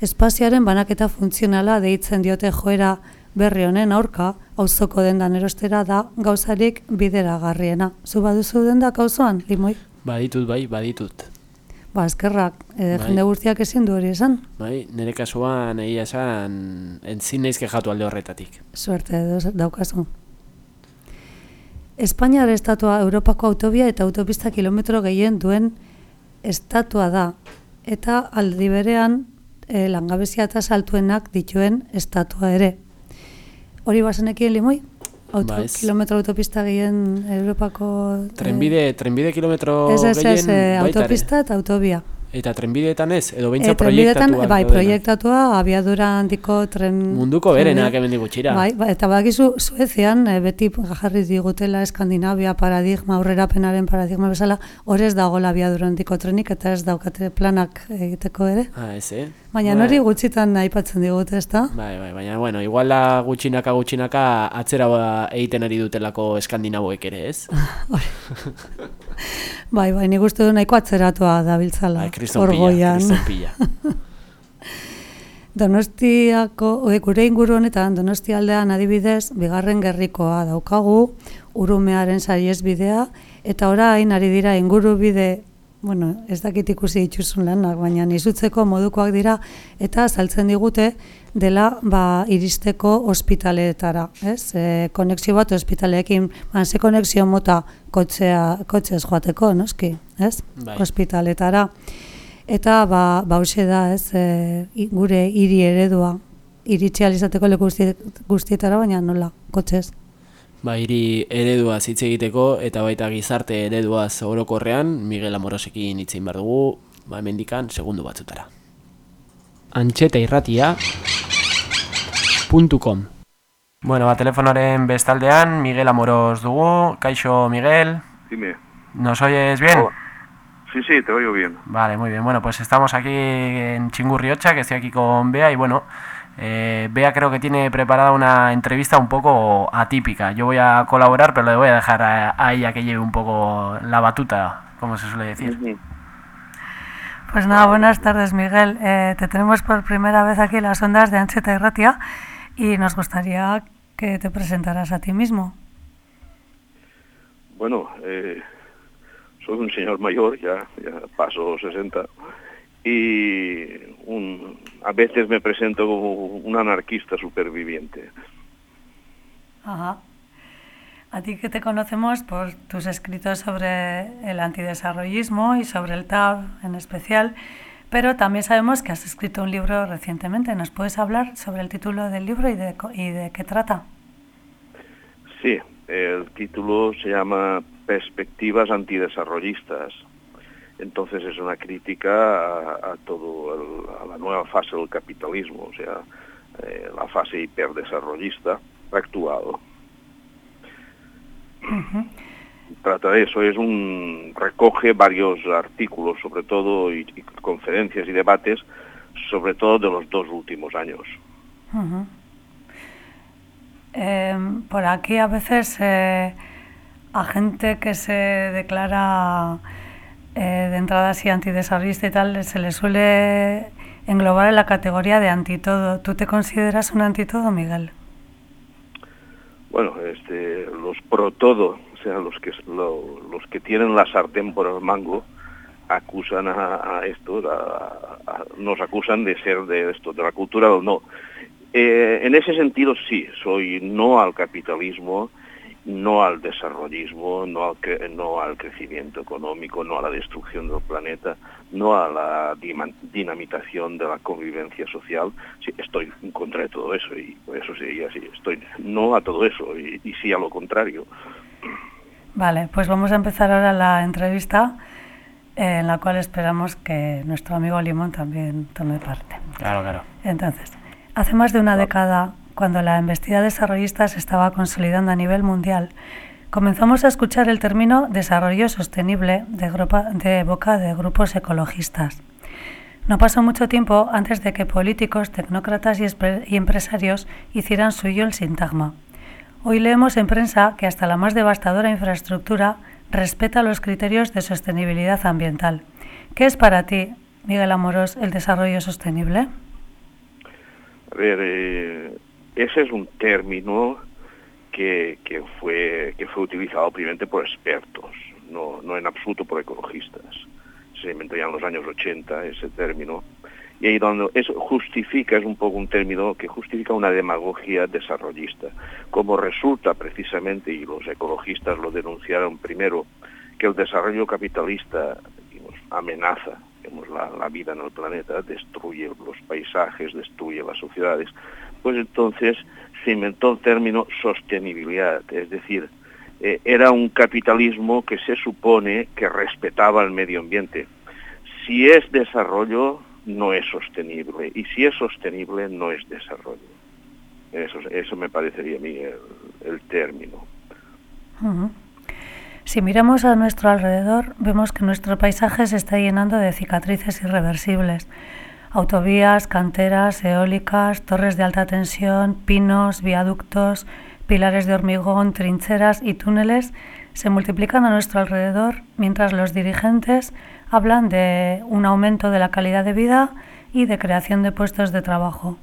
Espazioaren banaketa funtzionala deitzen diote joera berri honen aurka, auzoko dendan erostera da gauzarik bideragarriena. Zu baduzu dendak auzoan, limoi? Baditut bai, baditut. Ba, eskerrak, e, Bai. jende guztiak ezin du hori esan. Bai, nire kasuan egia esan entzin naiz kejatu alde horretatik. Suerte daukazu. Espainiar estatua Europako autobia eta autopista kilometro gehien duen estatua da. Eta aldi berean e, langabezia eta saltuenak dituen estatua ere. Hori bazenekien limoi? Auto, Ba, ez. kilometro autopista gehien Europako... Trenbide, trenbide kilometro Ez, ez, ez, gehien e, baita ere. autopista eta autobia. Eta trenbideetan ez, edo beintza proiektatuak bai, proiektatua, abiadura handiko tren... Munduko berenak hemendik gutxira. Bai, ba, eta badakizu Suezian e, beti jarri digutela Eskandinavia paradigma, aurrerapenaren paradigma bezala, hor ez dagoela abiadura handiko trenik eta ez daukate planak egiteko ere. Ah, ez, eh? Baina Bai. hori gutxitan aipatzen digute, ezta? Bai, bai, baina, bueno, igual da gutxinaka gutxinaka atzera egiten ari dutelako eskandinavoek ere, ez? Bai, bai, nik uste du nahiko atzeratua dabiltzala. Bai, orgoian. Donostiako, e, gure inguru honetan, Donosti aldean adibidez, bigarren gerrikoa daukagu, urumearen saiez bidea, eta orain ari dira inguru bide, bueno, ez dakit ikusi dituzun lanak, baina izutzeko modukoak dira, eta saltzen digute dela ba, iristeko ospitaleetara, ez? E, konexio bat ospitaleekin, ba, ze konexio mota kotxea, kotxez joateko, noski, ez? Bai. Ospitaletara. Eta ba, ba da, ez, e, gure hiri eredua, iritsi alizateko leku guzti- guztietara, baina nola, kotxez. Ba, hiri ereduaz hitz egiteko eta baita gizarte ereduaz orokorrean Miguel Amorosekin hitz egin behar dugu, ba, hemendikan segundu batzutara. Antxeta irratia .com Bueno, ba, telefonoren bestaldean, Miguel Amoros dugu. Kaixo, Miguel. Dime. ¿Nos oyes bien? Hola. Sí, sí, te oigo bien. Vale, muy bien. Bueno, pues estamos aquí en Chingurriocha, que estoy aquí con Bea y bueno, eh, Bea creo que tiene preparada una entrevista un poco atípica. Yo voy a colaborar, pero le voy a dejar a, a ella que lleve un poco la batuta, como se suele decir. Pues nada, buenas tardes Miguel. Eh, te tenemos por primera vez aquí en las ondas de Ancheta y Ratia y nos gustaría que te presentaras a ti mismo. Bueno, eh, soy un señor mayor, ya, ya paso 60, y un, a veces me presento como un anarquista superviviente. Ajá. A ti que te conocemos por tus escritos sobre el antidesarrollismo y sobre el TAB en especial, pero también sabemos que has escrito un libro recientemente. ¿Nos puedes hablar sobre el título del libro y de, y de qué trata? Sí, el título se llama Perspectivas antidesarrollistas. Entonces es una crítica a, a todo el- a la nueva fase del capitalismo, o sea, eh, la fase hiperdesarrollista actual. Trata de eso, es un recoge varios artículos, sobre todo y, y conferencias y debates, sobre todo de los dos últimos años. Em, por aquí a veces eh, a gente que se declara eh, de entrada así antidesarrollista y tal, se le suele englobar en la categoría de antitodo. ¿Tú te consideras un antitodo, Miguel? Bueno, este, los pro todo, o sea, los que lo- los que tienen la sartén por el mango, acusan a, a esto, a- a- nos acusan de ser de esto, de la cultura del no. Eh, en ese sentido sí, soy no al capitalismo, no al desarrollismo, no al, cre- no al crecimiento económico, no a la destrucción del planeta, no a la dinamitación de la convivencia social. Sí, estoy en contra de todo eso y por eso sería así. Estoy no a todo eso y, y sí a lo contrario. Vale, pues vamos a empezar ahora la entrevista eh, en la cual esperamos que nuestro amigo Limón también tome parte. Claro, claro. Entonces, hace más de una década, cuando la embestida desarrollista se estaba consolidando a nivel mundial, comenzamos a escuchar el término desarrollo sostenible de, gropa- de boca de grupos ecologistas. No pasó mucho tiempo antes de que políticos, tecnócratas y, y empresarios hicieran suyo el sintagma. Hoy leemos en prensa que hasta la más devastadora infraestructura respeta los criterios de sostenibilidad ambiental. ¿Qué es para ti, Miguel Amorós, el desarrollo sostenible? A ver, eh, ese es un término que, fue que fue utilizado primeramente por expertos, no, en absoluto por ecologistas. Se inventó ya en los años 80 ese término. Y ahí donde eso justifica, es un poco un término que justifica una demagogia desarrollista. Como resulta precisamente, y los ecologistas lo denunciaron primero, que el desarrollo capitalista amenaza digamos, la, la vida en el planeta, destruye los paisajes, destruye las sociedades, pues entonces se inventó el término sostenibilidad, es decir, eh, era un capitalismo que se supone que respetaba el medio ambiente. Si es desarrollo, no es sostenible, y si es sostenible, no es desarrollo. Eso, eso me parecería a mí el, término. Si miramos a nuestro alrededor, vemos que nuestro paisaje se está llenando de cicatrices irreversibles. Autovías, canteras, eólicas, torres de alta tensión, pinos, viaductos, pilares de hormigón, trincheras y túneles se multiplican a nuestro alrededor mientras los dirigentes hablan de un aumento de la calidad de vida y de creación de puestos de trabajo.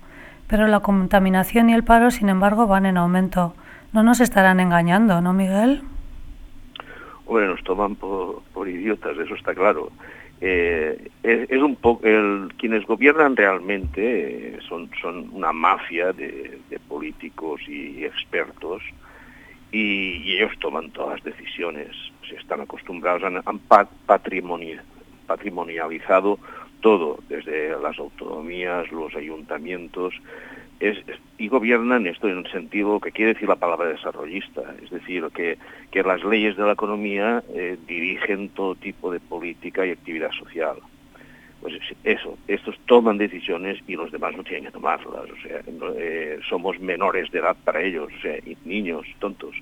Pero la contaminación y el paro, sin embargo, van en aumento. No nos estarán engañando, ¿no, Miguel? Hombre, nos toman por, idiotas, eso está claro. Eh, es, un poco quienes gobiernan realmente eh, son, son una mafia de, políticos y expertos y, ellos toman todas las decisiones. Se están acostumbrados, han, han patrimoni, patrimonializado todo, desde las autonomías, los ayuntamientos, es, y gobiernan esto en un sentido que quiere decir la palabra desarrollista, es decir, que, que las leyes de la economía eh, dirigen todo tipo de política y actividad social. pues eso, estos toman decisiones y los demás no tienen que tomarlas, o sea, no, eh, somos menores de edad para ellos, o sea, niños, tontos.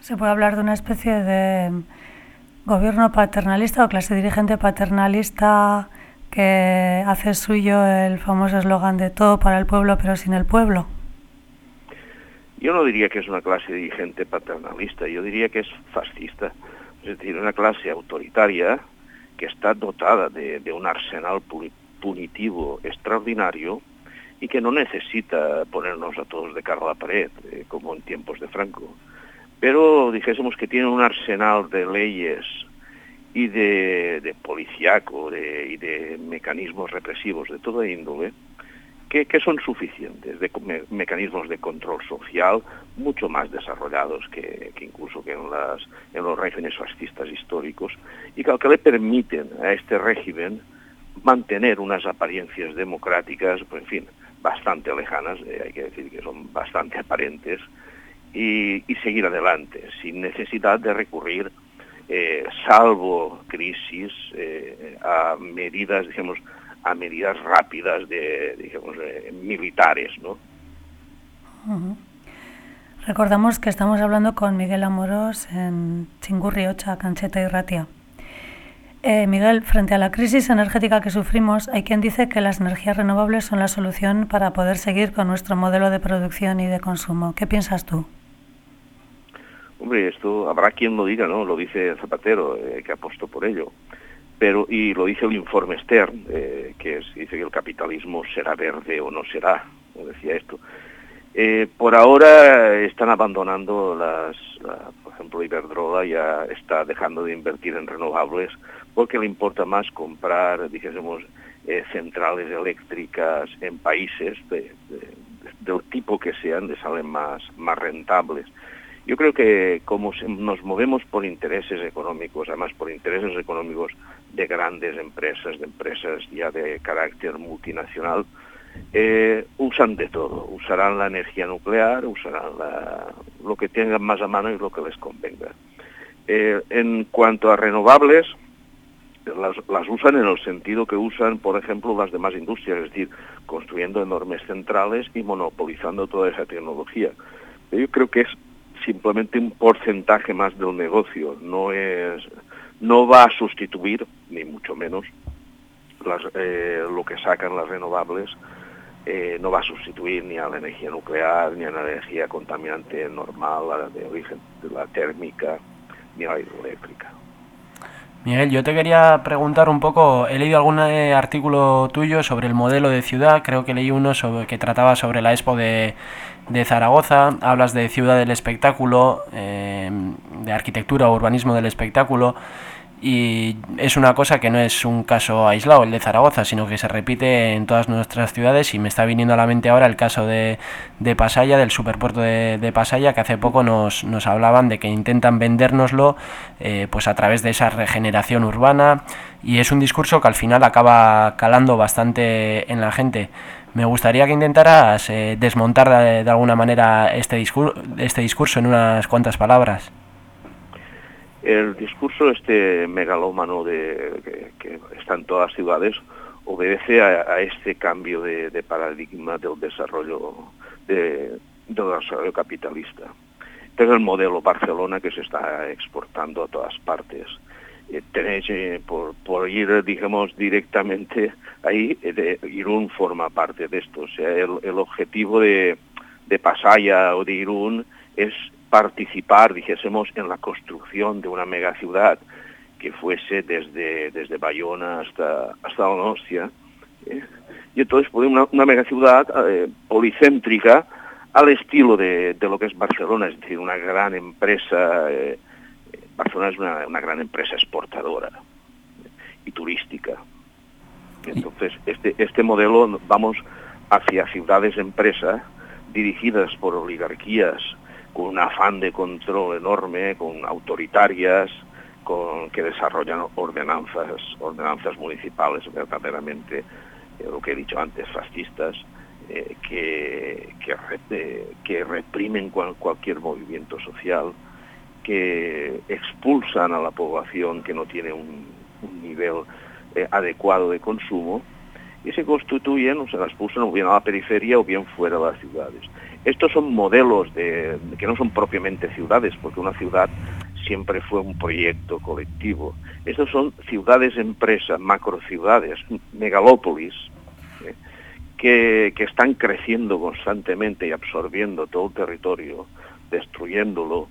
Se puede hablar de una especie de gobierno paternalista o clase dirigente paternalista que hace suyo el famoso eslogan de todo para el pueblo pero sin el pueblo. Yo no diría que es una clase dirigente paternalista, yo diría que es fascista, es decir, una clase autoritaria que está dotada de, un arsenal pu- punitivo extraordinario y que no necesita ponernos a todos de cara a la pared, eh, como en tiempos de Franco. Pero dijésemos que tiene un arsenal de leyes y de, de policíaco de- y de mecanismos represivos de toda índole que, que son suficientes, de mecanismos de control social mucho más desarrollados que, que incluso que en, las, en los regímenes fascistas históricos y que, que le permiten a este régimen mantener unas apariencias democráticas, pues, en fin, bastante lejanas, eh, hay que decir que son bastante aparentes, y seguir adelante, sin necesidad de recurrir, eh, salvo crisis, eh, a medidas, digamos, a medidas rápidas de, digamos, eh, militares, ¿no? Recordamos que estamos hablando con Miguel Amorós en Chingurri, Ocha, Cancheta y Ratia. Miguel, frente a la crisis energética que sufrimos, hay quien dice que las energías renovables son la solución para poder seguir con nuestro modelo de producción y de consumo. ¿Qué piensas tú? Hombre, esto habrá quien lo diga, ¿no? Lo dice Zapatero, eh, que apostó por ello. Pero, y lo dice el informe Stern, eh, que dice que el capitalismo será verde o no será, como decía esto. Eh, por ahora están abandonando las, la- por ejemplo, Iberdrola ya está dejando de invertir en renovables porque le importa más comprar, dijésemos, eh, centrales eléctricas en países de- de- del tipo que sean, le salen más, más rentables. Yo creo que como nos movemos por intereses económicos, además por intereses económicos de grandes empresas, de empresas ya de carácter multinacional, eh, usan de todo. Usarán la energía nuclear, usarán lo que tengan más a mano y lo que les convenga. Eh, en cuanto a renovables, las, las usan en el sentido que usan, por ejemplo, las demás industrias, es decir, construyendo enormes centrales y monopolizando toda esa tecnología. Yo creo que es simplemente un porcentaje más del negocio, no es, no va a sustituir, ni mucho menos, las, eh, lo que sacan las renovables, eh, no va a sustituir ni a la energía nuclear, ni a la energía contaminante normal, la de origen de la térmica, ni a la hidroeléctrica. Miguel, yo te quería preguntar un poco, he leído algún eh, artículo tuyo sobre el modelo de ciudad, creo que leí uno sobre, que trataba sobre la Expo de, de Zaragoza, hablas de ciudad del espectáculo, eh, de arquitectura o urbanismo del espectáculo, y es una cosa que no es un caso aislado el de Zaragoza, sino que se repite en todas nuestras ciudades y me está viniendo a la mente ahora el caso de, de Pasaya, del superpuerto de, de que hace poco nos, nos hablaban de que intentan vendérnoslo eh, pues a través de esa regeneración urbana y es un discurso que al final acaba calando bastante en la gente. Me gustaría que intentaras eh, desmontar de, alguna manera este, discur este discurso en unas cuantas palabras. El discurso este megalómano de, que, que está en todas las ciudades obedece a, a este cambio de, de paradigma del desarrollo de, del desarrollo capitalista. Este es el modelo Barcelona que se está exportando a todas partes. Eh, tenéis, eh, por, por ir, digamos, directamente ahí, eh, de, Irún forma parte de esto. O sea, el, objetivo de, de Pasaya o de Irún es participar, dijésemos, en la construcción de una megaciudad que fuese desde, desde Bayona hasta, hasta Donostia. ¿eh? Y entonces pues, una, una megaciudad policéntrica al estilo de, de, lo que es Barcelona, es decir, una gran empresa, Barcelona es una, una, gran empresa exportadora y turística. Entonces, este, este modelo vamos hacia ciudades-empresa dirigidas por oligarquías con un afán de control enorme, con autoritarias, con, que desarrollan ordenanzas, ordenanzas municipales verdaderamente, eh, lo que he dicho antes, fascistas, eh, que, que, eh, que, reprimen cual, cualquier movimiento social, que expulsan a la población que no tiene un, nivel eh, adecuado de consumo y se constituyen, o se las pusen o bien a la periferia o bien fuera de las ciudades. Estos son modelos de, que no son propiamente ciudades, porque una ciudad siempre fue un proyecto colectivo. Estos son ciudades empresas, macrociudades, megalópolis, eh, que, que están creciendo constantemente y absorbiendo todo el territorio, destruyéndolo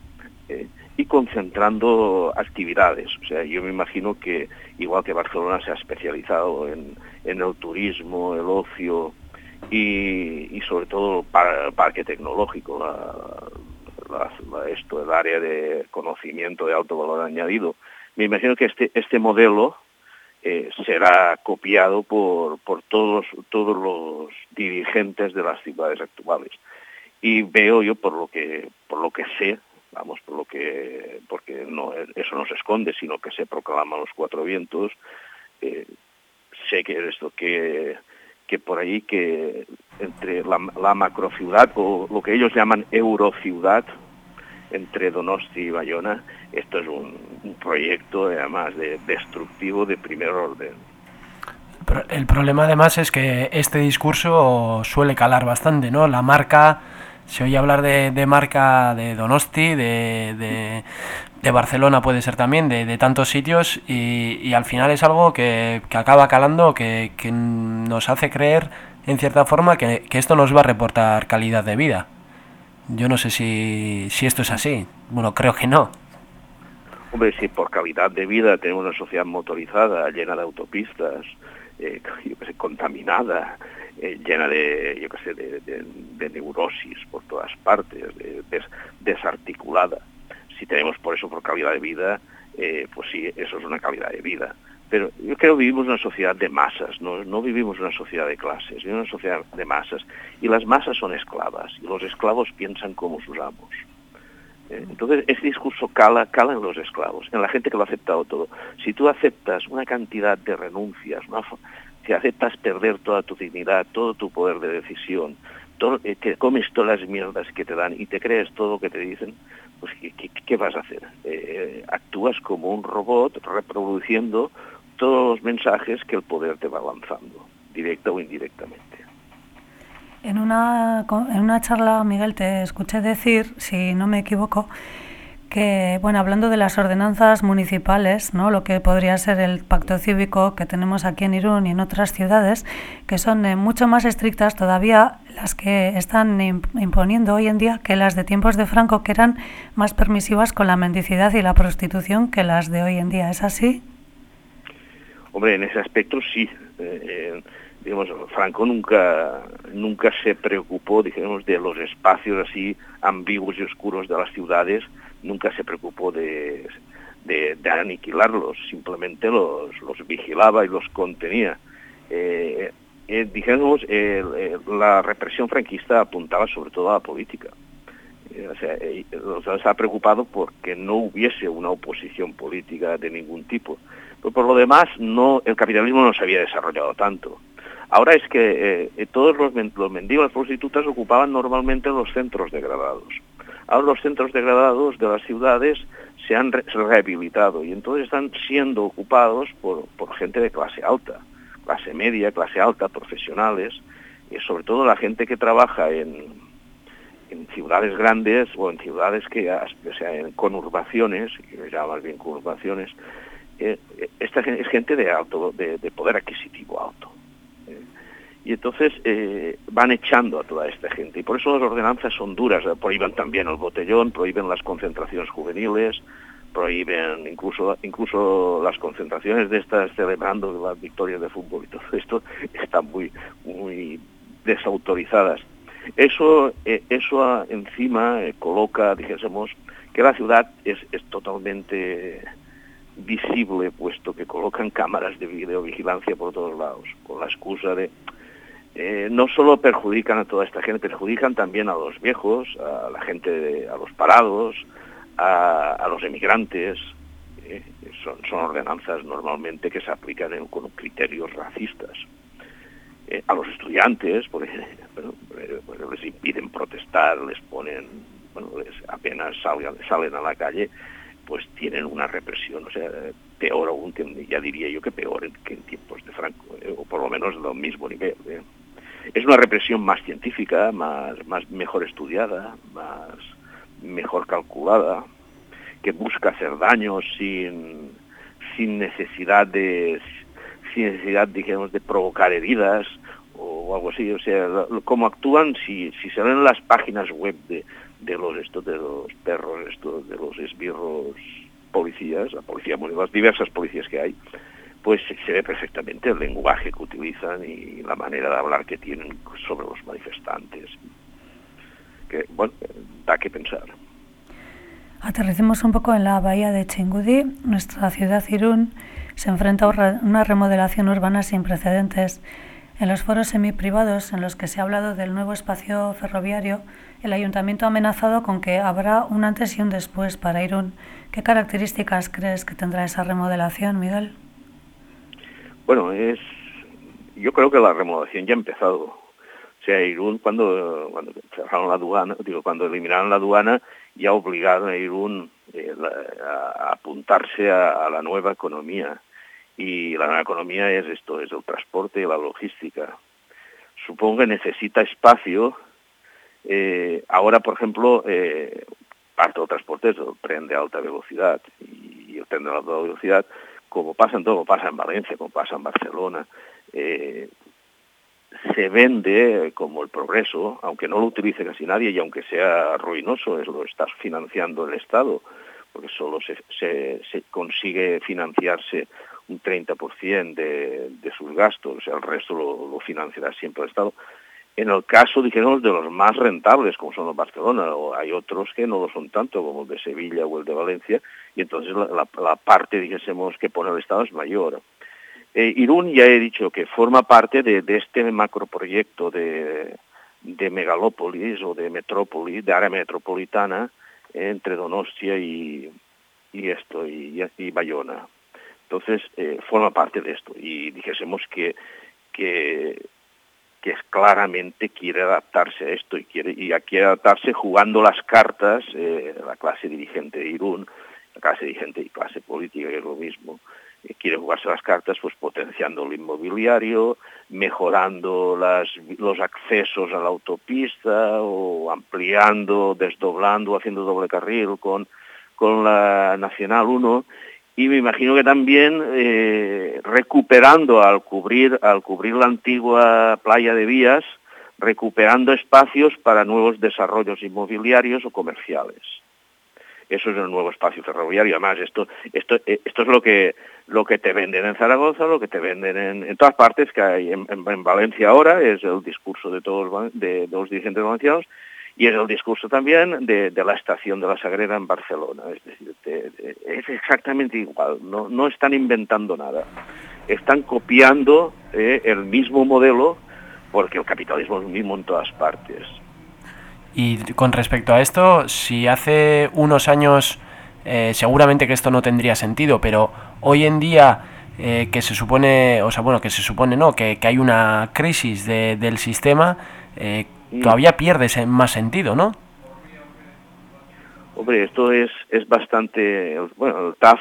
eh, y concentrando actividades. O sea, yo me imagino que igual que Barcelona se ha especializado en, el turismo, el ocio y, sobre todo el parque tecnológico, esto, el área de conocimiento de alto valor añadido. Me imagino que este, este modelo eh, será copiado por, por todos, todos los dirigentes de las ciudades actuales. Y veo yo por lo que, por lo que sé, vamos, por lo que, porque no, eso no se esconde, sino que se proclama los cuatro vientos, eh, sé que esto que que por ahí que entre la, la o lo que ellos llaman eurociudad entre Donosti y Bayona, esto es un, un proyecto además de destructivo de primer orden. El problema además es que este discurso suele calar bastante, ¿no? La marca, se oye hablar de, de marca de Donosti, de, de, Barcelona puede ser también, de, tantos sitios, y, y al final es algo que, que acaba calando, que, que nos hace creer, en cierta forma, que, que esto nos va a reportar calidad de vida. Yo no sé si, si esto es así. Bueno, creo que no. Hombre, si por calidad de vida tenemos una sociedad motorizada, llena de autopistas, eh, contaminada, eh, llena de, yo qué sé, de, neurosis por todas partes, de- des- desarticulada. Si tenemos por eso por calidad de vida, eh, pues sí, eso es una calidad de vida. Pero yo creo que vivimos una sociedad de masas, no, no vivimos una sociedad de clases, vivimos una sociedad de masas. Y las masas son esclavas, y los esclavos piensan como sus amos. Eh, Entonces, ese discurso cala, cala en los esclavos, en la gente que lo ha aceptado todo. Si tú aceptas una cantidad de renuncias, una si aceptas perder toda tu dignidad, todo tu poder de decisión, todo, eh, que comes todas las mierdas que te dan y te crees todo lo que te dicen, pues ¿qué, vas a hacer? Eh, actúas como un robot reproduciendo todos los mensajes que el poder te va lanzando, directa o indirectamente. En una, en una charla, Miguel, te escuché decir, si no me equivoco, que, bueno, hablando de las ordenanzas municipales, ¿no? lo que podría ser el pacto cívico que tenemos aquí en Irún y en otras ciudades, que son eh, mucho más estrictas todavía las que están imp- imponiendo hoy en día que las de tiempos de Franco, que eran más permisivas con la mendicidad y la prostitución que las de hoy en día. ¿Es así? Hombre, en ese aspecto sí. Eh, eh, digamos, Franco nunca, nunca se preocupó, digamos, de los espacios así ambiguos y oscuros de las ciudades, nunca se preocupó de, aniquilarlos, simplemente los, vigilaba y los contenía. Eh, eh, digamos, eh, eh, la represión franquista apuntaba sobre todo a la política. O sea, estaba preocupado porque no hubiese una oposición política de ningún tipo. Pero por lo demás, no, el capitalismo no se había desarrollado tanto. Ahora es que todos los mendigos, las prostitutas ocupaban normalmente los centros degradados. Ahora los centros degradados de las ciudades se han re- rehabilitado y entonces están siendo ocupados por, por gente de clase alta, clase media, clase alta, profesionales, y sobre todo la gente que trabaja en, en ciudades grandes o en ciudades que, o sea, en conurbaciones, llama más bien conurbaciones, eh, eh, esta es gente de alto, de poder adquisitivo alto. Y entonces eh, van echando a toda esta gente. Y por eso las ordenanzas son duras. Prohíben también el botellón, prohíben las concentraciones juveniles, prohíben incluso incluso las concentraciones de estas celebrando las victorias de fútbol y todo esto están muy muy desautorizadas. Eso eh, eso encima eh, coloca, dijésemos, que la ciudad es, es totalmente visible, puesto que colocan cámaras de videovigilancia por todos lados, con la excusa de... eh, no solo perjudican a toda esta gente, perjudican también a los viejos, a la gente, a los parados, a, los emigrantes. eh, son, ordenanzas normalmente que se aplican en- con criterios racistas. Eh, a los estudiantes, por ejemplo, eh, bueno, les impiden protestar, les ponen, bueno, les apenas salgan, salen a la calle, pues tienen una represión, o sea, peor aún, ya diría yo que peor que en tiempos de Franco, o por lo menos del mismo nivel. Es una represión más científica, más, más mejor estudiada, más mejor calculada, que busca hacer daño sin, sin necesidad de sin necesidad digamos de provocar heridas o algo así. O sea cómo actúan si, si se ven las páginas web de, de los estos de los perros estos de los esbirros policías la policía bueno, las diversas policías que hay pues se- ve perfectamente el lenguaje que utilizan y la manera de hablar que tienen sobre los manifestantes que bueno da que pensar Aterricemos un poco en la bahía de Chingudi. Nuestra ciudad Irún se enfrenta a una remodelación urbana sin precedentes. En los foros semiprivados en los que se ha hablado del nuevo espacio ferroviario, el ayuntamiento ha amenazado con que habrá un antes y un después para Irún. ¿Qué características crees que tendrá esa remodelación, Miguel? Bueno, es yo creo que la remodelación ya ha empezado. O sea, Irún cuando cuando cerraron la aduana, digo, cuando eliminaron la aduana, ya obligaron a Irún eh, a, apuntarse a, la nueva economía. Y la nueva economía es esto, es el transporte y la logística. Supongo que necesita espacio. Eh, ahora, por ejemplo, eh, parte del transporte es el tren de alta velocidad. Y el tren de alta velocidad como pasa en todo, pasa en Valencia, como pasa en Barcelona, eh, se vende como el progreso, aunque no lo utilice casi nadie y aunque sea ruinoso, es lo está financiando el Estado, porque solo se, consigue financiarse un 30% de, de sus gastos, o sea, el resto lo, lo financiará siempre el Estado. En el caso, dijéramos, de los más rentables, como son los Barcelona, o hay otros que no lo son tanto, como el de Sevilla o el de Valencia, y entonces la, parte, dijésemos, que pone el Estado es mayor. Eh, Irún ya he dicho que forma parte de, este macroproyecto de, de megalópolis o de metrópoli, de área metropolitana, eh, entre Donostia y, y esto, y, y Bayona. Entonces, eh, forma parte de esto. Y dijésemos que, que, que claramente quiere adaptarse a esto y quiere, y quiere adaptarse jugando las cartas, eh, la clase dirigente de Irún, la clase dirigente y clase política, que es lo mismo, eh, quiere jugarse las cartas pues potenciando el inmobiliario, mejorando las, los accesos a la autopista o ampliando, desdoblando, haciendo doble carril con, con la Nacional 1 y me imagino que también eh, recuperando al cubrir al cubrir la antigua playa de vías recuperando espacios para nuevos desarrollos inmobiliarios o comerciales. Eso es el nuevo espacio ferroviario. Además esto esto eh, esto es lo que lo que te venden en Zaragoza lo que te venden en, todas partes que hay en, en- en Valencia ahora es el discurso de todos de los dirigentes valencianos y es el discurso también de, de la estación de la Sagrera en Barcelona. Es decir, es exactamente igual, no, no están inventando nada. Están copiando eh, el mismo modelo porque el capitalismo es el mismo en todas partes. Y con respecto a esto, si hace unos años eh, seguramente que esto no tendría sentido, pero hoy en día eh, que se supone, o sea, bueno, que se supone no, que, que hay una crisis de- del sistema, eh, Mm. todavía pierde más sentido, ¿no? Hombre, esto es, es bastante, bueno, el TAF,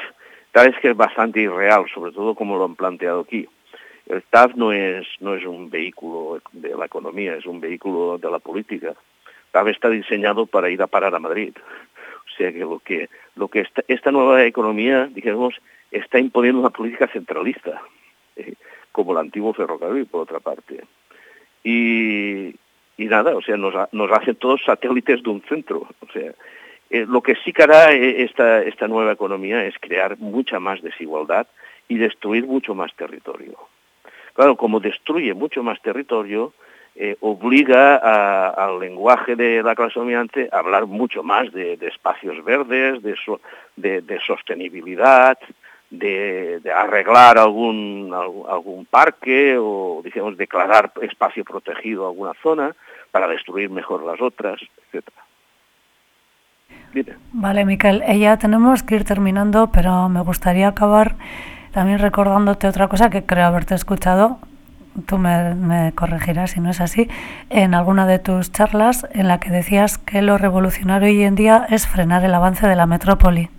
tal vez que es bastante irreal, sobre todo como lo han planteado aquí. El TAF no es, no es un vehículo de la economía, es un vehículo de la política. TAF está diseñado para ir a parar a Madrid. O sea que lo que, lo que esta, esta nueva economía, digamos, está imponiendo una política centralista, eh, como el antiguo ferrocarril, por otra parte. Y, y nada, o sea, nos, nos hacen todos satélites de un centro. O sea, eh, lo que sí que hará eh, esta, esta nueva economía es crear mucha más desigualdad y destruir mucho más territorio. Claro, como destruye mucho más territorio, eh, obliga al lenguaje de la clase dominante a hablar mucho más de, de espacios verdes, de, so- de- de sostenibilidad, de, arreglar algún, algún, parque o, digamos, declarar espacio protegido a alguna zona para destruir mejor las otras, etcétera. Vale, Miquel, eh, ya tenemos que ir terminando, pero me gustaría acabar también recordándote otra cosa que creo haberte escuchado, tú me, me corregirás si no es así, en alguna de tus charlas en la que decías que lo revolucionario hoy en día es frenar el avance de la metrópoli.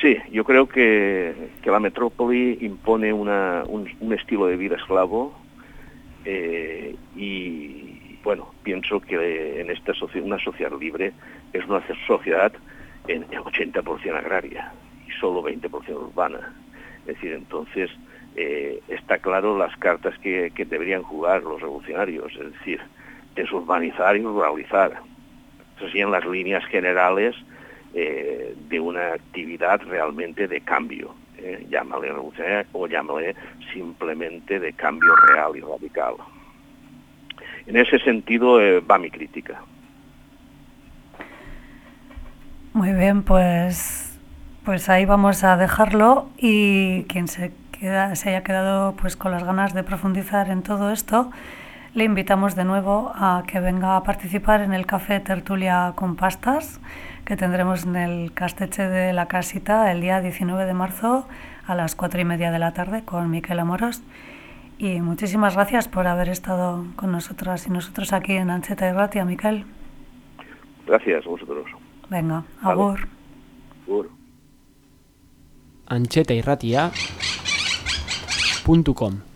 Sí, yo creo que, que la metrópoli impone una, un, estilo de vida esclavo eh, y, bueno, pienso que en esta socie- una sociedad libre es una sociedad en 80% agraria y solo 20% urbana. Es decir, entonces eh, está claro las cartas que, que deberían jugar los revolucionarios, es decir, desurbanizar y ruralizar. Esas serían las líneas generales eh, de una actividad realmente de cambio. eh, llámale revolucionaria o llámale simplemente de cambio real y radical. En ese sentido eh, va mi crítica. Muy bien, pues, pues ahí vamos a dejarlo y quien se, queda, se haya quedado pues con las ganas de profundizar en todo esto, le invitamos de nuevo a que venga a participar en el café Tertulia con Pastas que tendremos en el Casteche de la Casita el día 19 de marzo a las cuatro y media de la tarde con Miquel Amoros. Y muchísimas gracias por haber estado con nosotras y nosotros aquí en Ancheta y Ratia, Miquel. Gracias a vosotros. Venga, agur. Agur. antxetairratia.com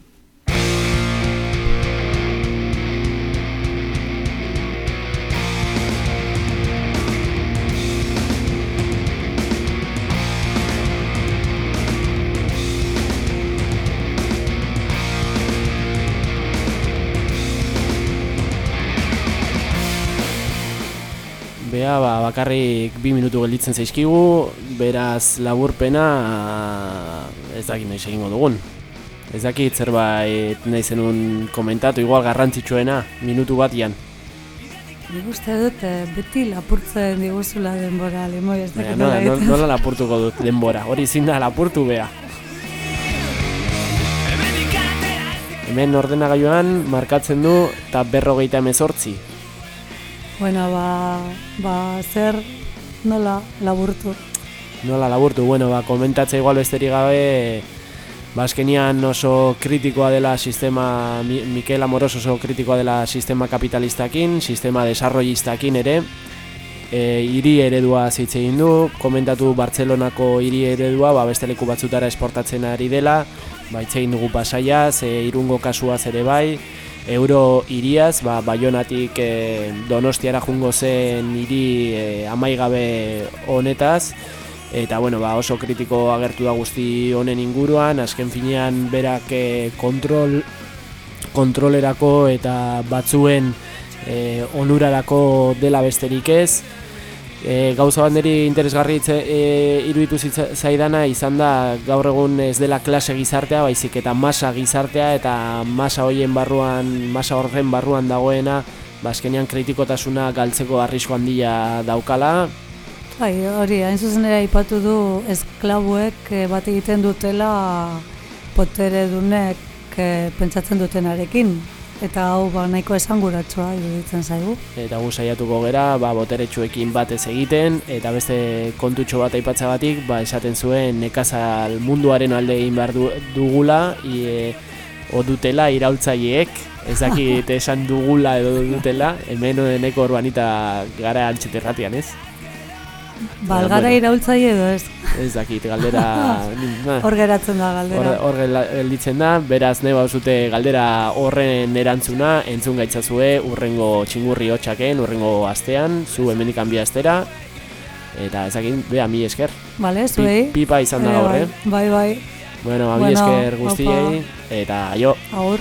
Bea, ba, bakarrik bi minutu gelditzen zaizkigu, beraz laburpena ez dakit noiz egingo dugun. Ez dakit zerbait nahi zenun komentatu, igual garrantzitsuena, minutu batian. Nik uste dut eh, beti lapurtzen diguzula denbora, lemoi, ez dakit nola, nola, egiten. nola lapurtuko dut denbora, hori zin da lapurtu bea. Hemen ordenagailuan markatzen du eta berrogeita emezortzi. Bueno, ba, ba, zer nola laburtu. Nola laburtu, bueno, ba, komentatzea igual besterik gabe, ba, azkenian oso kritikoa dela sistema, Mi- Mikel Amoros oso kritikoa dela sistema kapitalistakin, sistema desarrollistakin ere, e, hiri eredua zitze egin du, komentatu Bartzelonako hiri eredua, ba, beste leku batzutara esportatzen ari dela, ba, hitz egin dugu pasaiaz, e, irungo kasuaz ere bai, euro hiriaz, ba, baionatik e, donostiara jungo zen hiri e, amaigabe honetaz, eta bueno, ba, oso kritiko agertu da guzti honen inguruan, azken finean berak e, kontrol kontrolerako eta batzuen e, onurarako dela besterik ez. E, gauza banderi interesgarri itze, e, iruditu zitza- zaidana izan da gaur egun ez dela klase gizartea, baizik eta masa gizartea eta masa hoien barruan, masa horren barruan dagoena, ba, azkenean kritikotasuna galtzeko arrisko handia daukala, Bai, hori, hain zuzen ere aipatu du esklabuek eh, bat egiten dutela potere dunek eh, pentsatzen dutenarekin. Eta hau ba, nahiko esanguratsua iruditzen zaigu. eta gu saiatuko gera ba, boteretsuekin batez egiten eta beste kontutxo bat aipatzagatik ba, esaten zuen nekazal munduaren alde egin behar du, dugula e, o dutela iraultzaileek ez dakit esan dugula edo dutela hemen neko urbanita gara antxeterratian ez? Balgara bueno. iraultzaile edo ez. Ez dakit, galdera... nah. Hor geratzen da galdera. Hor, gelditzen da, beraz nahi bauzute galdera horren erantzuna, entzun gaitzazue urrengo txingurri hotxaken, urrengo astean, zu hemendik hanbia astera, eta ezakin, bea, mi esker. Vale, zuei. Pi- pipa izan da bai. eh? Bai, bai. Bueno, ba, mi Bueno, esker guztiei, eta aio. Agur.